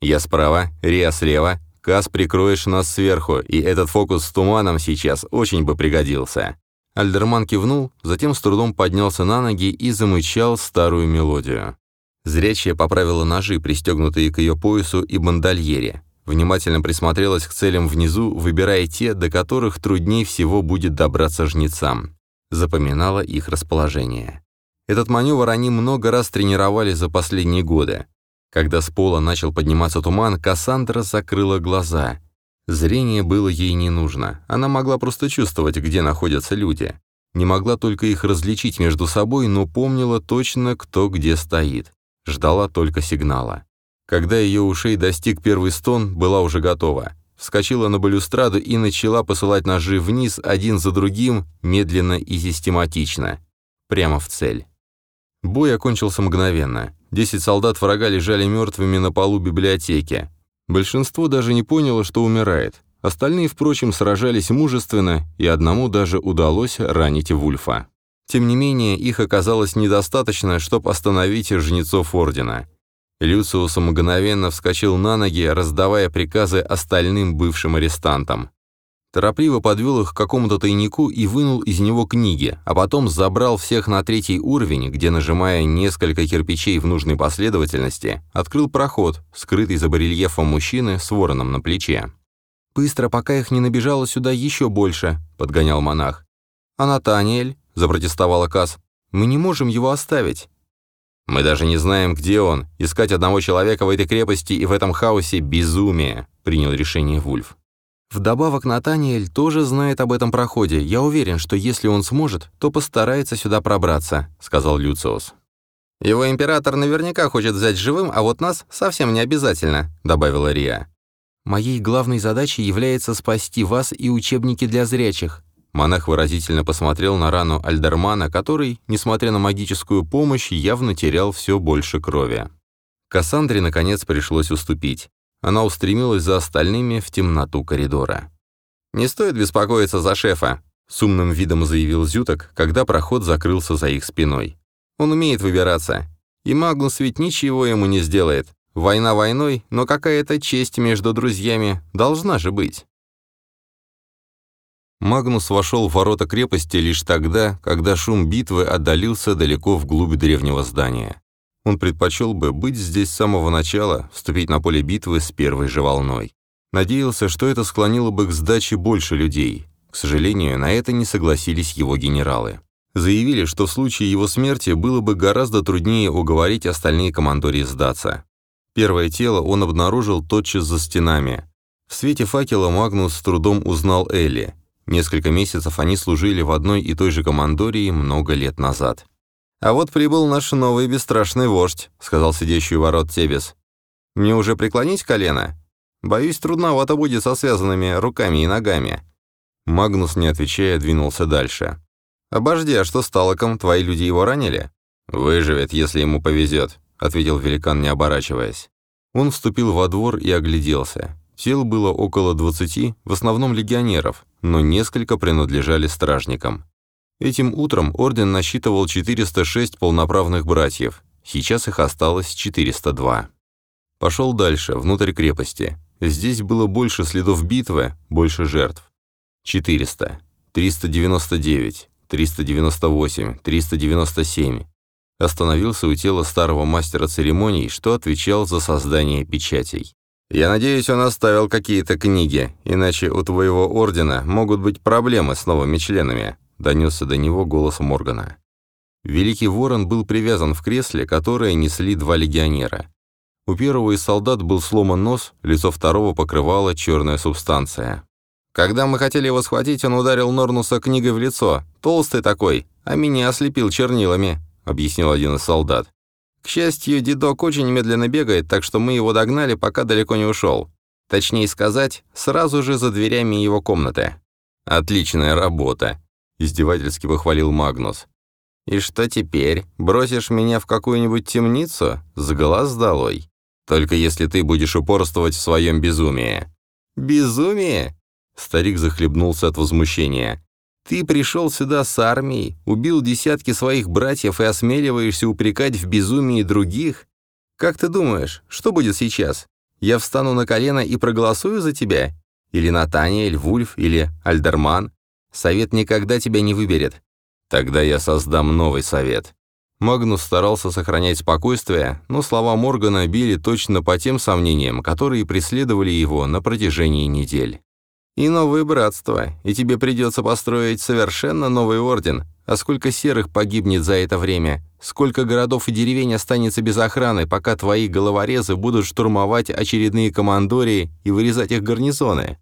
S2: «Я справа, Риа слева, Кас прикроешь нас сверху, и этот фокус с туманом сейчас очень бы пригодился». Альдерман кивнул, затем с трудом поднялся на ноги и замычал старую мелодию. Зрячая поправила ножи, пристегнутые к ее поясу и бандольере. Внимательно присмотрелась к целям внизу, выбирая те, до которых труднее всего будет добраться жнецам. Запоминала их расположение. Этот маневр они много раз тренировали за последние годы. Когда с пола начал подниматься туман, Кассандра закрыла глаза. Зрение было ей не нужно. Она могла просто чувствовать, где находятся люди. Не могла только их различить между собой, но помнила точно, кто где стоит. Ждала только сигнала. Когда ее ушей достиг первый стон, была уже готова. Вскочила на балюстраду и начала посылать ножи вниз один за другим, медленно и систематично. Прямо в цель. Бой окончился мгновенно. Десять солдат врага лежали мертвыми на полу библиотеки. Большинство даже не поняло, что умирает. Остальные, впрочем, сражались мужественно, и одному даже удалось ранить Вульфа. Тем не менее, их оказалось недостаточно, чтобы остановить жнецов Ордена. Люциус мгновенно вскочил на ноги, раздавая приказы остальным бывшим арестантам.
S1: Торопливо подвел их к какому-то тайнику и вынул из него книги, а потом забрал всех на третий уровень, где, нажимая несколько кирпичей в нужной последовательности, открыл проход, скрытый за барельефом мужчины с вороном на плече. «Быстро, пока их не набежало сюда еще больше», — подгонял монах. «А Натаниэль?» — запротестовала Касс. «Мы не можем его оставить».
S2: «Мы даже не знаем, где он. Искать одного человека в этой крепости и в этом хаосе — безумие», — принял решение Вульф.
S1: Вдобавок Натаниэль тоже знает об этом проходе. Я уверен, что если он сможет, то постарается сюда пробраться», — сказал Люциус.
S2: «Его император наверняка хочет взять живым, а вот нас совсем не обязательно», — добавила Риа.
S1: «Моей главной задачей является спасти вас и учебники для зрячих». Монах выразительно посмотрел на рану Альдермана, который, несмотря на магическую помощь, явно терял все больше крови. Кассандре, наконец, пришлось уступить. Она устремилась за остальными в темноту коридора.
S2: «Не стоит беспокоиться за шефа», — с умным видом заявил Зюток, когда проход закрылся за их спиной. «Он умеет выбираться. И Магнус ведь ничего ему не сделает. Война войной, но какая-то честь между друзьями должна же быть».
S1: Магнус вошел в ворота крепости лишь тогда, когда шум битвы отдалился далеко вглубь древнего здания. Он предпочел бы быть здесь с самого начала, вступить на поле битвы с первой же волной. Надеялся, что это склонило бы к сдаче больше людей. К сожалению, на это не согласились его генералы. Заявили, что в случае его смерти было бы гораздо труднее уговорить остальные командории сдаться. Первое тело он обнаружил тотчас за стенами. В свете факела Магнус с трудом узнал Элли. Несколько месяцев они служили в одной и той же командории много лет назад.
S2: «А вот прибыл наш новый бесстрашный вождь», — сказал сидящий у ворот Тебес. «Мне уже преклонить колено? Боюсь, трудновато будет со связанными руками и ногами».
S1: Магнус, не отвечая, двинулся дальше.
S2: «Обожди, а что с Талоком? Твои люди его ранили?»
S1: «Выживет, если ему повезет», — ответил великан, не оборачиваясь. Он вступил во двор и огляделся. Тел было около двадцати, в основном легионеров, но несколько принадлежали стражникам. Этим утром орден насчитывал 406 полноправных братьев, сейчас их осталось 402. Пошел дальше, внутрь крепости. Здесь было больше следов битвы, больше жертв. 400, 399, 398, 397. Остановился у тела старого мастера церемоний, что отвечал за создание печатей.
S2: «Я надеюсь, он оставил какие-то книги, иначе у твоего ордена могут быть проблемы с новыми членами», — донесся до него голос Моргана.
S1: Великий Ворон был привязан в кресле, которое несли два легионера. У первого из солдат был сломан нос, лицо второго покрывала черная субстанция.
S2: «Когда мы хотели его схватить, он ударил Норнуса книгой в лицо. Толстый такой, а меня ослепил чернилами», — объяснил один из солдат. «К счастью, дедок очень медленно бегает, так что мы его догнали, пока далеко не ушел. Точнее сказать, сразу же за дверями его комнаты».
S1: «Отличная работа», — издевательски похвалил Магнус.
S2: «И что теперь? Бросишь меня в какую-нибудь темницу? С глаз долой?
S1: Только если ты будешь упорствовать в своем безумии».
S2: «Безумие?» Старик захлебнулся от возмущения. «Ты пришел сюда с армией, убил десятки своих братьев и осмеливаешься упрекать в безумии других? Как ты думаешь, что будет сейчас? Я встану на колено и проголосую за тебя? Или Натаниэль, Вульф, или Альдерман? Совет никогда тебя не выберет.
S1: Тогда я создам новый совет». Магнус старался сохранять спокойствие, но слова Моргана били точно по тем сомнениям, которые преследовали его на протяжении недель.
S2: «И новое братство, и тебе придется построить совершенно новый орден. А сколько серых погибнет за это время? Сколько городов и деревень останется без охраны, пока твои головорезы будут штурмовать очередные командории и вырезать их гарнизоны?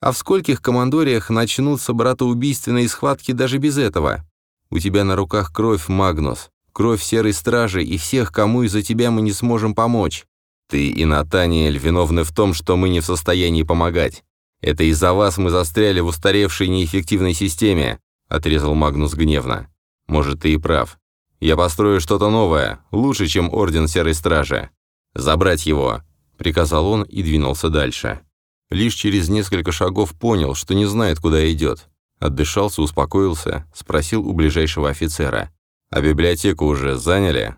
S2: А в скольких командориях начнутся братоубийственные схватки даже без этого? У тебя на руках кровь, Магнус, кровь серой стражи и всех, кому из-за тебя мы не сможем помочь.
S1: Ты и Натаниэль виновны в том, что мы не в состоянии помогать. Это из-за вас мы застряли в устаревшей неэффективной системе», — отрезал Магнус гневно. «Может, ты и прав. Я построю что-то новое, лучше, чем Орден Серой Стражи. Забрать его», — приказал он и двинулся дальше. Лишь через несколько шагов понял, что не знает, куда идет. Отдышался, успокоился, спросил у ближайшего офицера. «А библиотеку уже заняли?»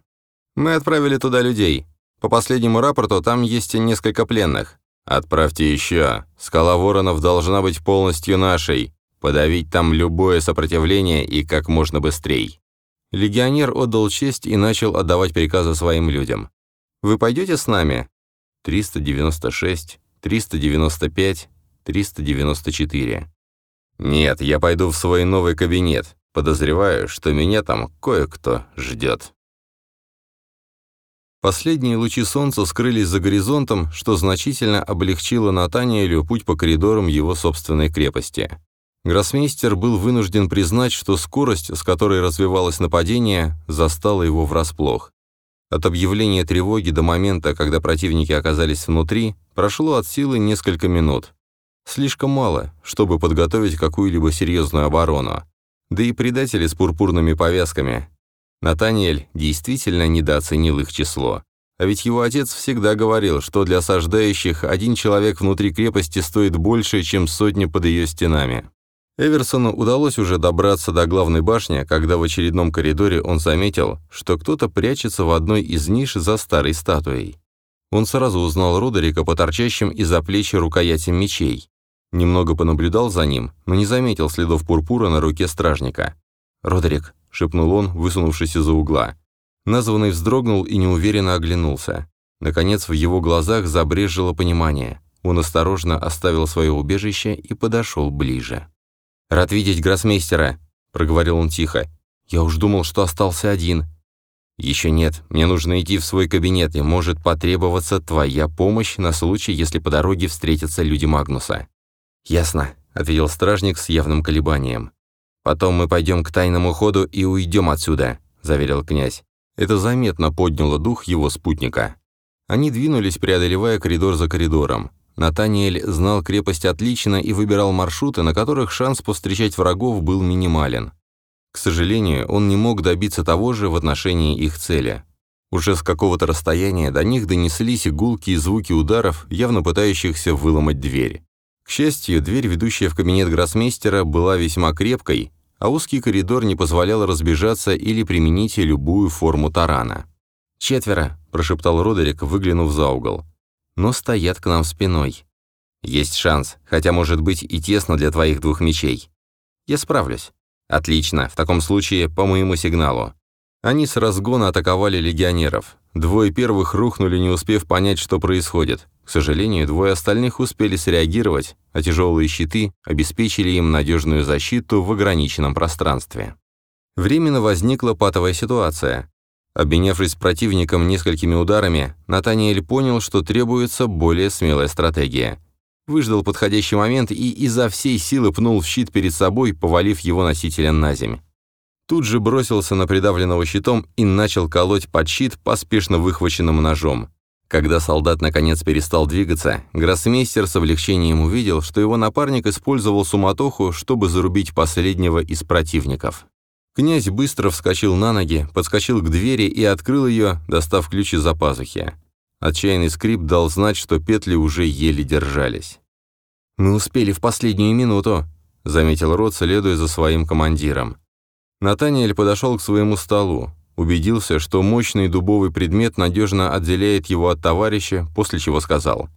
S2: «Мы отправили туда людей. По последнему рапорту там есть несколько пленных.
S1: «Отправьте еще. Скала Воронов должна быть полностью нашей. Подавить там любое сопротивление и как можно быстрей».
S2: Легионер отдал честь и начал отдавать приказы своим людям. «Вы пойдете с нами?» 396, 395, 394.
S1: «Нет, я пойду в свой новый кабинет. Подозреваю, что меня там кое-кто ждет».
S2: Последние лучи солнца скрылись за горизонтом, что значительно облегчило Натаниэлю путь по коридорам его собственной крепости. Гроссмейстер был вынужден признать, что скорость, с которой развивалось нападение, застала его врасплох. От объявления тревоги до момента, когда противники оказались внутри, прошло от силы несколько минут. Слишком мало, чтобы подготовить какую-либо серьезную оборону. Да и предатели с пурпурными повязками. Натаниэль действительно недооценил их число. А ведь его отец всегда говорил, что для осаждающих один человек внутри крепости стоит больше, чем сотня под ее стенами. Эверсону удалось уже добраться до главной башни, когда в очередном коридоре он заметил, что кто-то прячется в одной из ниш за старой статуей. Он сразу узнал Родерика по торчащим из-за плечи рукоятям мечей. Немного понаблюдал за ним, но не заметил следов пурпура на руке стражника. «Родерик», — шепнул он, высунувшись из-за угла. Названный вздрогнул и неуверенно оглянулся. Наконец, в его глазах забрежило понимание. Он осторожно оставил свое убежище и подошел ближе. «Рад видеть гроссмейстера», — проговорил он тихо. «Я уж думал, что остался один». «Еще нет. Мне нужно идти в свой кабинет, и может потребоваться твоя помощь на случай, если по дороге встретятся люди Магнуса». «Ясно», — ответил стражник с явным колебанием. «Потом мы пойдем к тайному ходу и уйдем отсюда», — заверил князь. Это заметно подняло дух его спутника. Они двинулись, преодолевая коридор за коридором. Натаниэль знал крепость отлично и выбирал маршруты, на которых шанс повстречать врагов был минимален. К сожалению, он не мог добиться того же в отношении их цели. Уже с какого-то расстояния до них донеслись и звуки ударов, явно пытающихся выломать дверь. К счастью, дверь, ведущая в кабинет гроссмейстера, была весьма крепкой, а узкий коридор не позволял разбежаться или применить любую форму тарана. «Четверо», – прошептал Родерик, выглянув за угол но стоят к нам спиной. Есть шанс, хотя может быть и тесно для твоих двух мечей. Я справлюсь. Отлично, в таком случае по моему сигналу. Они с разгона атаковали легионеров. Двое первых рухнули, не успев понять, что происходит. К сожалению, двое остальных успели среагировать, а тяжелые щиты обеспечили им надежную защиту в ограниченном пространстве. Временно возникла патовая ситуация. Обменявшись противником несколькими ударами, Натаниэль понял, что требуется более смелая стратегия. Выждал подходящий момент и изо всей силы пнул в щит перед собой, повалив его носителя на земь. Тут же бросился на придавленного щитом и начал колоть под щит поспешно выхваченным ножом. Когда солдат наконец перестал двигаться, гроссмейстер с облегчением увидел, что его напарник использовал суматоху, чтобы зарубить последнего из противников. Князь быстро вскочил на ноги, подскочил к двери и открыл ее, достав ключ из-за пазухи. Отчаянный скрип дал знать, что петли уже еле держались. «Мы успели в последнюю минуту», — заметил Рот, следуя за своим командиром. Натаниэль подошел к своему столу, убедился, что мощный дубовый предмет надежно отделяет его от товарища, после чего сказал.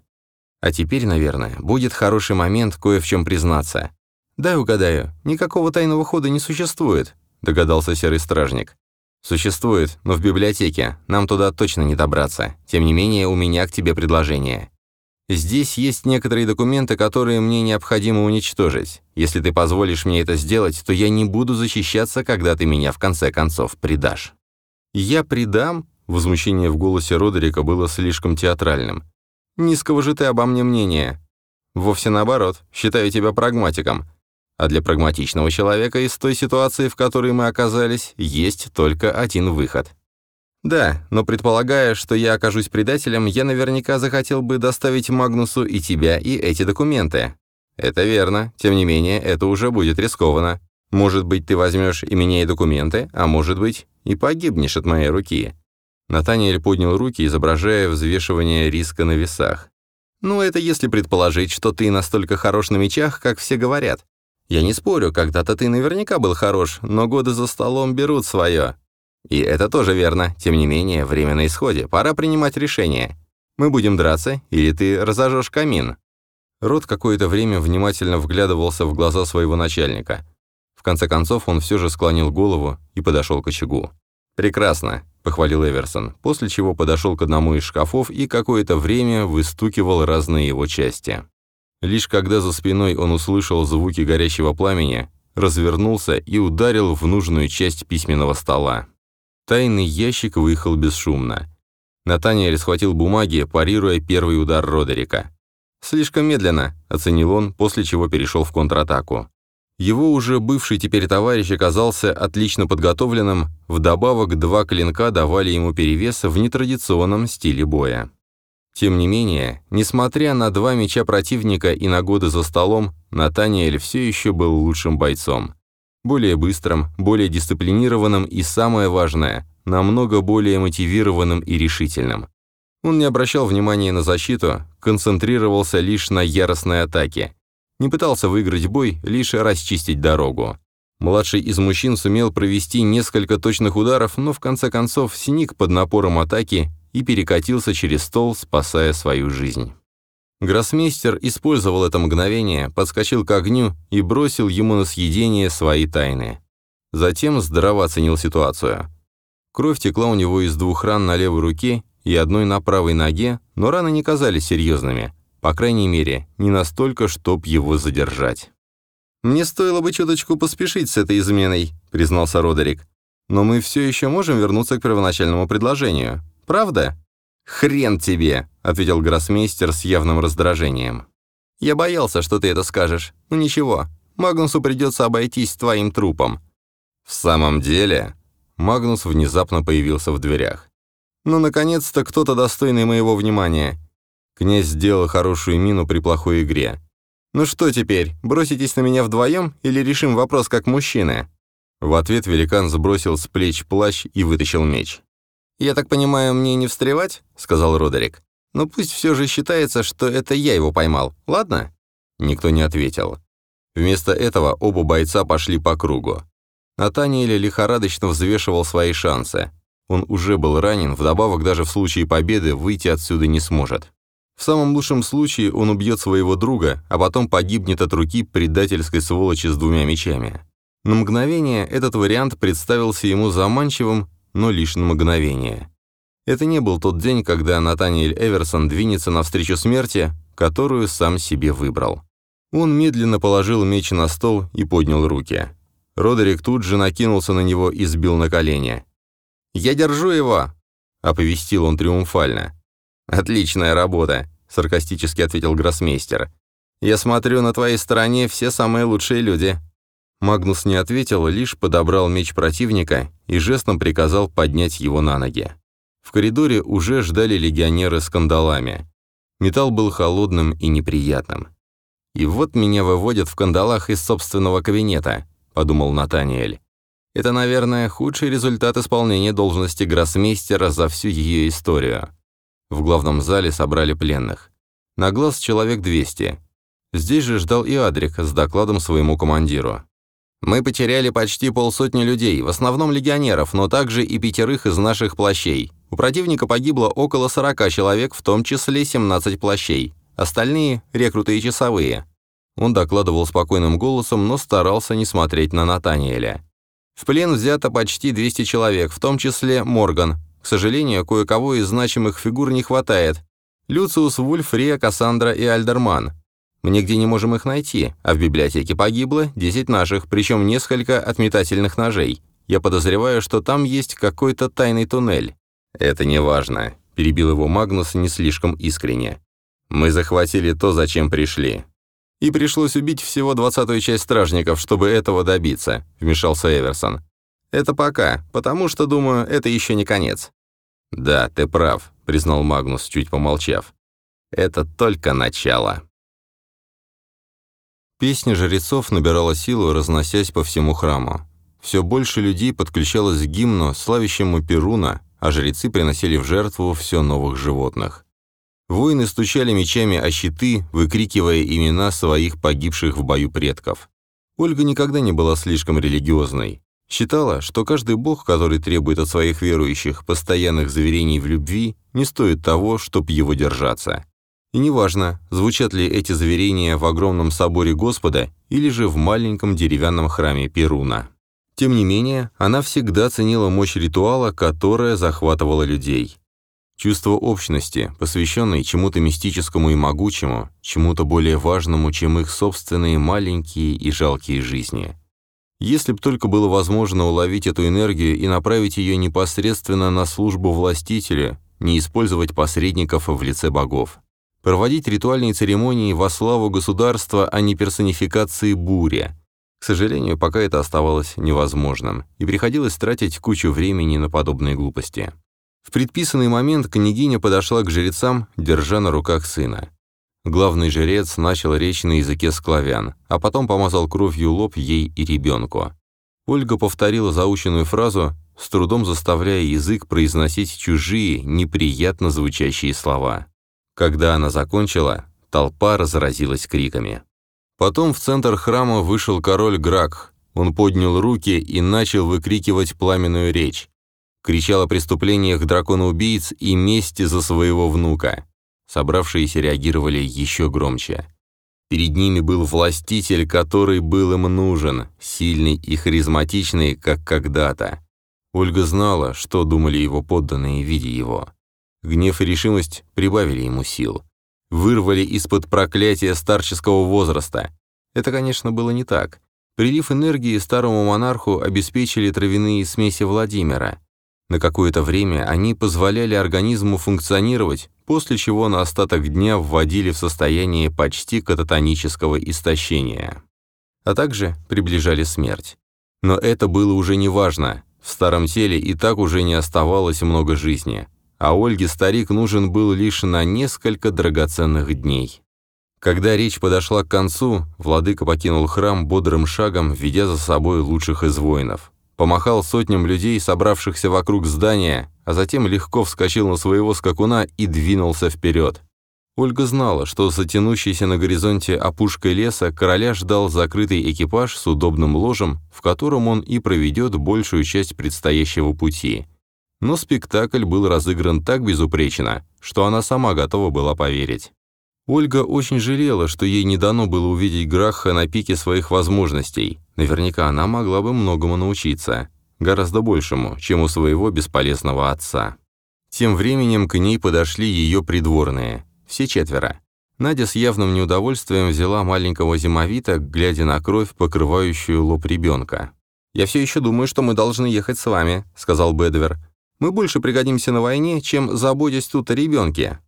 S2: «А теперь, наверное, будет хороший момент кое в чем признаться. Дай угадаю, никакого тайного хода не существует догадался серый стражник. «Существует, но в библиотеке. Нам туда точно не добраться. Тем не менее, у меня к тебе предложение. Здесь есть некоторые документы, которые мне необходимо уничтожить. Если ты позволишь мне это сделать, то я не буду защищаться, когда ты меня в конце концов предашь». «Я предам?» Возмущение в голосе Родерика было слишком театральным. «Низкого же ты обо мне мнения». «Вовсе наоборот. Считаю тебя прагматиком. А для прагматичного человека из той ситуации, в которой мы оказались, есть только один выход. Да, но предполагая, что я окажусь предателем, я наверняка захотел бы доставить Магнусу и тебя, и эти документы. Это верно, тем не менее, это уже будет рискованно. Может быть, ты возьмешь и меня, и документы, а может быть, и погибнешь от моей руки». Натаниэль поднял руки, изображая взвешивание риска на весах. «Ну, это если предположить, что ты настолько хорош на мечах, как все говорят. Я не спорю, когда-то ты наверняка был хорош, но годы за столом берут свое. И это тоже верно. Тем не менее, время на исходе. Пора принимать решение. Мы будем драться, или ты разожжешь камин?» Рот какое-то время внимательно вглядывался в глаза своего начальника. В конце концов он все же склонил голову и подошел к очагу. «Прекрасно», — похвалил Эверсон, после чего подошел к одному из шкафов и какое-то время выстукивал разные его части. Лишь когда за спиной он услышал звуки горящего пламени, развернулся и ударил в нужную часть письменного стола. Тайный ящик выехал бесшумно. Натаниэль схватил бумаги, парируя первый удар Родерика. «Слишком медленно», — оценил он, после чего перешел в контратаку. Его уже бывший теперь товарищ оказался отлично подготовленным, вдобавок два клинка давали ему перевес в нетрадиционном стиле боя. Тем не менее, несмотря на два меча противника и на годы за столом, Натаниэль все еще был лучшим бойцом. Более быстрым, более дисциплинированным и, самое важное, намного более мотивированным и решительным. Он не обращал внимания на защиту, концентрировался лишь на яростной атаке. Не пытался выиграть бой, лишь расчистить дорогу. Младший из мужчин сумел провести несколько точных ударов, но в конце концов синик под напором атаки и перекатился через стол, спасая свою жизнь. Гроссмейстер использовал это мгновение, подскочил к огню и бросил ему на съедение свои тайны. Затем здраво оценил ситуацию. Кровь текла у него из двух ран на левой руке и одной на правой ноге, но раны не казались серьезными, по крайней мере, не настолько, чтоб его задержать. «Мне стоило бы чуточку поспешить с этой изменой», — признался Родерик. «Но мы все еще можем вернуться к первоначальному предложению. Правда?» «Хрен тебе!» — ответил гроссмейстер с явным раздражением. «Я боялся, что ты это скажешь. Ну ничего, Магнусу придется обойтись твоим трупом». «В самом деле?» Магнус внезапно появился в дверях. «Ну, наконец-то кто-то достойный моего внимания». Князь сделал хорошую мину при плохой игре. «Ну что теперь, броситесь на меня вдвоем или решим вопрос как мужчины?» В ответ великан сбросил с плеч плащ и вытащил меч. «Я так понимаю, мне не встревать?» — сказал Родерик. «Но пусть все же считается, что это я его поймал, ладно?» Никто не ответил. Вместо этого оба бойца пошли по кругу. Натаниэль лихорадочно взвешивал свои шансы. Он уже был ранен, вдобавок даже в случае победы выйти отсюда не сможет. В самом лучшем случае он убьет своего друга, а потом погибнет от руки предательской сволочи с двумя мечами. На мгновение этот вариант представился ему заманчивым но лишь на мгновение. Это не был тот день, когда Натаниэль Эверсон двинется навстречу смерти, которую сам себе выбрал. Он медленно положил меч на стол и поднял руки. Родерик тут же накинулся на него и сбил на колени. «Я держу его!» — оповестил он триумфально. «Отличная работа!» — саркастически ответил гроссмейстер. «Я смотрю, на твоей стороне все самые лучшие люди. Магнус не ответил, лишь подобрал меч противника и жестом приказал поднять его на ноги. В коридоре уже ждали легионеры с кандалами. Металл был холодным и неприятным. «И вот меня выводят в кандалах из собственного кабинета», — подумал Натаниэль. «Это, наверное, худший результат исполнения должности гроссмейстера за всю ее историю». В главном зале собрали пленных. На глаз человек 200. Здесь же ждал и Адрик с докладом своему командиру. Мы потеряли почти полсотни людей, в основном легионеров, но также и пятерых из наших плащей. У противника погибло около 40 человек, в том числе 17 плащей. Остальные – рекруты и часовые. Он докладывал спокойным голосом, но старался не смотреть на Натаниэля. В плен взято почти 200 человек, в том числе Морган. К сожалению, кое-кого из значимых фигур не хватает. Люциус, Вульф, Рия, Кассандра и Альдерман. Мы нигде не можем их найти, а в библиотеке погибло 10 наших, причем несколько отметательных ножей. Я подозреваю, что там есть какой-то тайный туннель». «Это не важно», — перебил его Магнус не слишком искренне. «Мы захватили то, зачем пришли». «И пришлось убить всего двадцатую часть стражников, чтобы этого добиться», — вмешался Эверсон. «Это пока, потому что, думаю, это еще не конец». «Да, ты прав», — признал Магнус, чуть помолчав. «Это только начало». Песня жрецов набирала силу, разносясь по всему храму. Все больше людей подключалось к гимну, славящему Перуна, а жрецы приносили в жертву все новых животных. Воины стучали мечами о щиты, выкрикивая имена своих погибших в бою предков. Ольга никогда не была слишком религиозной.
S1: Считала, что каждый бог, который требует от своих верующих постоянных заверений в любви, не стоит того, чтоб его держаться. И неважно, звучат ли эти заверения в огромном соборе Господа или же в маленьком деревянном храме Перуна. Тем не менее, она всегда ценила мощь ритуала, которая захватывала людей. Чувство общности, посвященное чему-то мистическому и могучему, чему-то более важному, чем их собственные маленькие и жалкие жизни. Если б только было возможно уловить эту энергию и направить ее непосредственно на службу властителя, не использовать посредников в лице богов. Проводить ритуальные церемонии во славу государства, а не персонификации буря. К сожалению, пока это оставалось невозможным, и приходилось тратить кучу времени на подобные глупости. В предписанный момент княгиня подошла к жрецам, держа на руках сына. Главный жрец начал речь на языке склавян, а потом помазал кровью лоб ей и ребенку. Ольга повторила заученную фразу, с трудом заставляя язык произносить чужие, неприятно звучащие слова. Когда она закончила, толпа разразилась криками. Потом в центр храма вышел король Грак. Он поднял руки и начал выкрикивать пламенную речь кричал о преступлениях дракона-убийц и мести за своего внука. Собравшиеся реагировали еще громче. Перед ними был властитель, который был им нужен, сильный и харизматичный, как когда-то. Ольга знала, что думали его подданные, видя его. Гнев и решимость прибавили ему сил. Вырвали из-под проклятия старческого возраста. Это, конечно, было не так. Прилив энергии старому монарху обеспечили травяные смеси Владимира. На какое-то время они позволяли организму функционировать, после чего на остаток дня вводили в состояние почти кататонического истощения. А также приближали смерть. Но это было уже не важно. В старом теле и так уже не оставалось много жизни. А Ольге старик нужен был лишь на несколько драгоценных дней. Когда речь подошла к концу, владыка покинул храм бодрым шагом, ведя за собой лучших из воинов помахал сотням людей, собравшихся вокруг здания, а затем легко вскочил на своего скакуна и двинулся вперед. Ольга знала, что за тянущейся на горизонте опушкой леса короля ждал закрытый экипаж с удобным ложем, в котором он и проведет большую часть предстоящего пути. Но спектакль был разыгран так безупречно, что она сама готова была поверить. Ольга очень жалела, что ей не дано было увидеть Граха на пике своих возможностей. Наверняка она могла бы многому научиться. Гораздо большему, чем у своего бесполезного отца. Тем временем к ней подошли ее придворные. Все четверо. Надя с явным неудовольствием взяла маленького зимовита, глядя на кровь, покрывающую лоб ребенка. «Я все еще думаю, что мы должны ехать с вами», — сказал Бедвер. «Мы больше пригодимся на войне, чем заботясь тут о ребенке.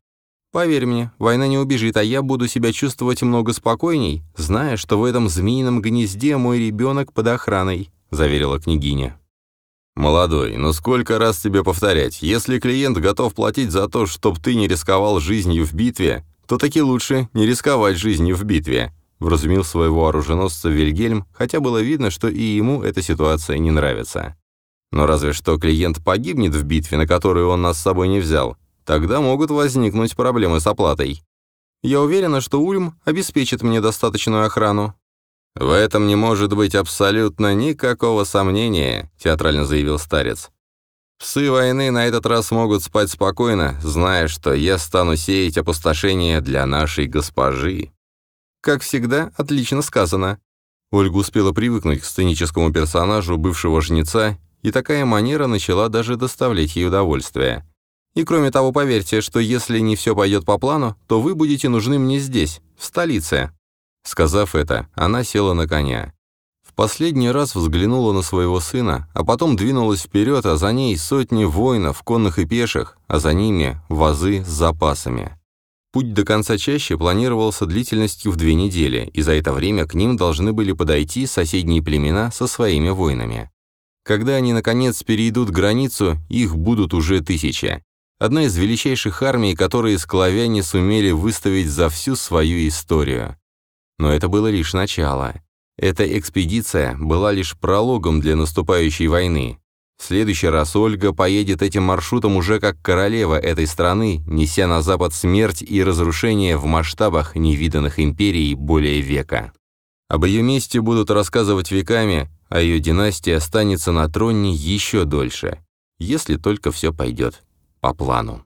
S1: Поверь мне, война не убежит, а я буду себя чувствовать много спокойней, зная, что в этом змеином гнезде мой ребенок под охраной», — заверила княгиня. «Молодой, но сколько раз тебе повторять, если клиент готов платить за то, чтобы ты не рисковал жизнью в битве, то таки лучше не рисковать жизнью в битве», — вразумил своего оруженосца Вильгельм, хотя было видно, что и ему эта ситуация не нравится. «Но разве что клиент погибнет в битве, на которую он нас с собой не взял, Тогда могут возникнуть проблемы с оплатой. Я уверена, что Ульм обеспечит мне достаточную охрану». «В этом не может быть абсолютно никакого сомнения», — театрально заявил старец. «Псы войны на этот раз могут спать спокойно, зная, что я стану сеять опустошение для нашей госпожи». «Как всегда, отлично сказано». Ольга успела привыкнуть к сценическому персонажу бывшего жнеца, и такая манера начала даже доставлять ей удовольствие. И кроме того, поверьте, что если не все пойдет по плану, то вы будете нужны мне здесь, в столице». Сказав это, она села на коня. В последний раз взглянула на своего сына, а потом двинулась вперед, а за ней сотни воинов, конных и пеших, а за ними вазы с запасами. Путь до конца чаще планировался длительностью в две недели, и за это время к ним должны были подойти соседние племена со своими воинами. Когда они, наконец, перейдут границу, их будут уже тысячи. Одна из величайших армий, которые склавяне сумели выставить за всю свою историю. Но это было лишь начало. Эта экспедиция была лишь прологом для наступающей войны. В следующий раз Ольга поедет этим маршрутом уже как королева этой страны, неся на запад смерть и разрушение в масштабах невиданных империй более века. Об ее месте будут рассказывать веками, а ее династия останется на троне еще дольше, если только все пойдет по плану.